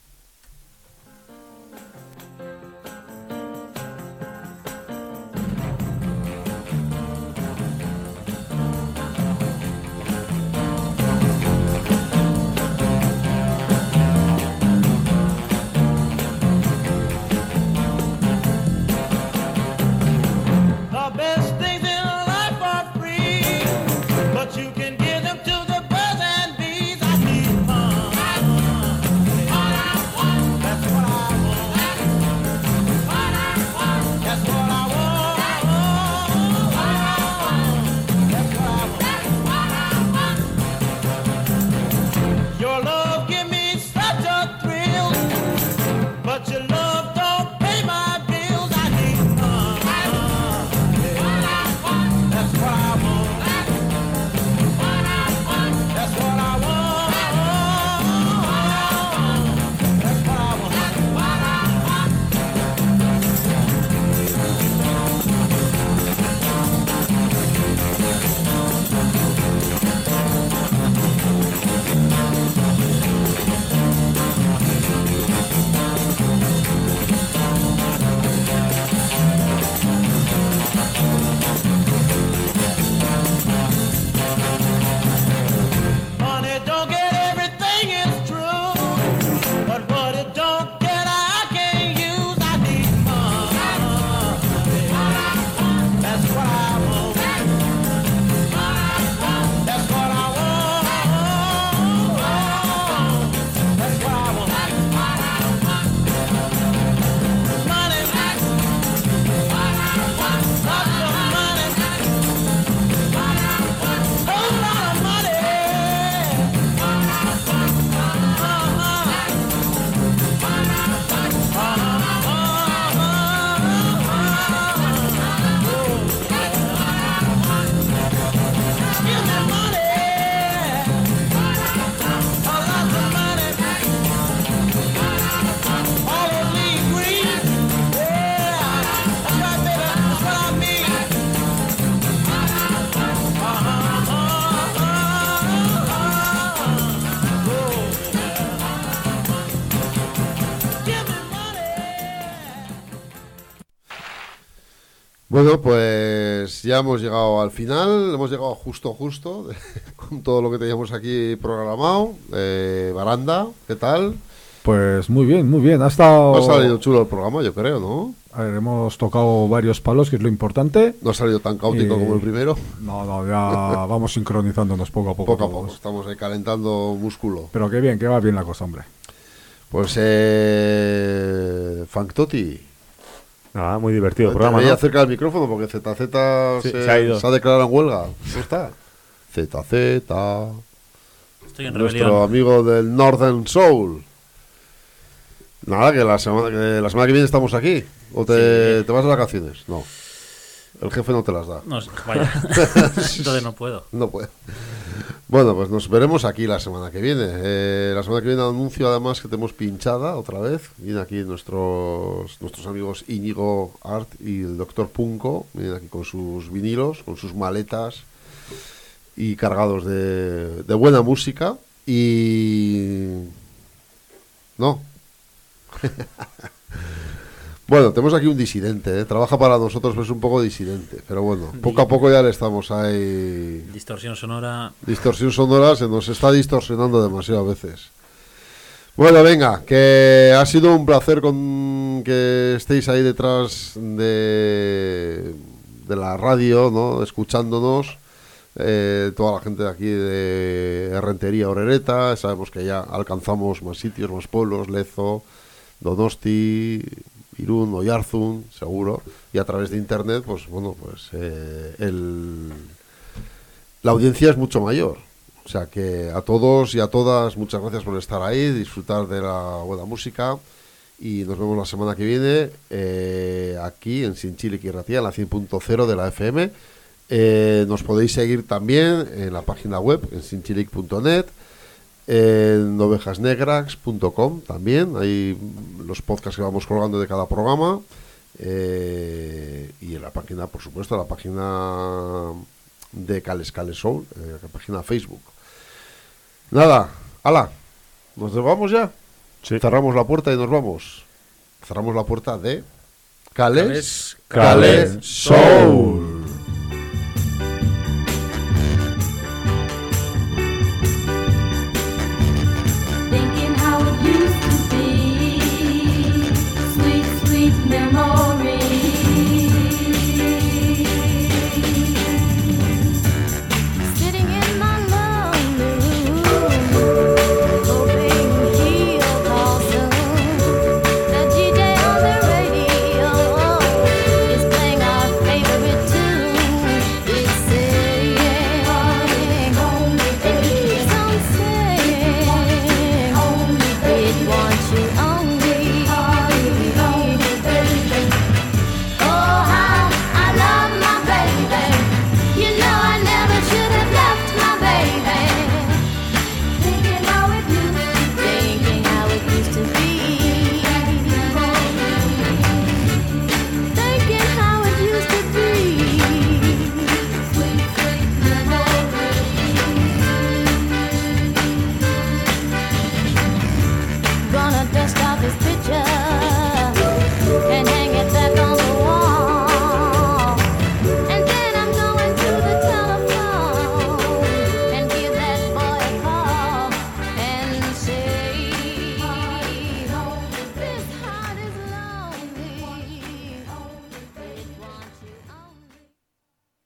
Bueno, pues ya hemos llegado al final, hemos llegado justo, justo, con todo lo que teníamos aquí programado. Eh, Baranda, ¿qué tal? Pues muy bien, muy bien. Ha estado. Ha salido chulo el programa, yo creo, ¿no? A ver, hemos tocado varios palos, que es lo importante. No ha salido tan caótico Y- como el primero. No, no, ya vamos sincronizándonos poco a poco. Poco a todos. poco, estamos ahí calentando músculo. Pero qué bien, que va bien la cosa, hombre. Pues, eh. Funk Toti. Nada, muy divertido el programa, veía ¿no? cerca del micrófono porque ZZ Sí, se, se ha ido. se ha declarado en huelga. ¿Cómo está? ZZ. Estoy en nuestro rebelión. amigo del Northern Soul. Nada, que la semana que, la semana que viene estamos aquí. ¿O te, te vas de vacaciones? No. El jefe no te las da. No, vaya. Entonces no puedo. No puedo. Bueno, pues nos veremos aquí la semana que viene. Eh, la semana que viene anuncio además que tenemos pinchada otra vez. Vienen aquí nuestros nuestros amigos Íñigo Art y el Doctor Punco. Vienen aquí con sus vinilos, con sus maletas y cargados de, de buena música. Y... No. Bueno, tenemos aquí un disidente, ¿eh? trabaja para nosotros, pero es un poco disidente. Pero bueno, poco a poco ya le estamos ahí. Distorsión sonora. Distorsión sonora se nos está distorsionando demasiado a veces. Bueno, venga, que ha sido un placer con que estéis ahí detrás de, de la radio, ¿no? Escuchándonos. Eh, toda la gente de aquí de Rentería Orereta, sabemos que ya alcanzamos más sitios, más pueblos, Lezo, Donosti, Irún, Oyarzun, seguro, y a través de internet, pues bueno, pues eh, el, la audiencia es mucho mayor. O sea que a todos y a todas, muchas gracias por estar ahí, disfrutar de la buena música. Y nos vemos la semana que viene eh, aquí en Sin Chile y Ratía, en la 100.0 de la FM Eh, nos podéis seguir también en la página web, en sinchilic.net, en ovejasnegras.com también, ahí los podcasts que vamos colgando de cada programa. eh, y en la página, por supuesto, la página de Cales Cales Soul, eh, la página Facebook. Nada, ala, ¿nos vamos ya? Cerramos la puerta y nos vamos. Cerramos la puerta de Cales Cales Cales Soul.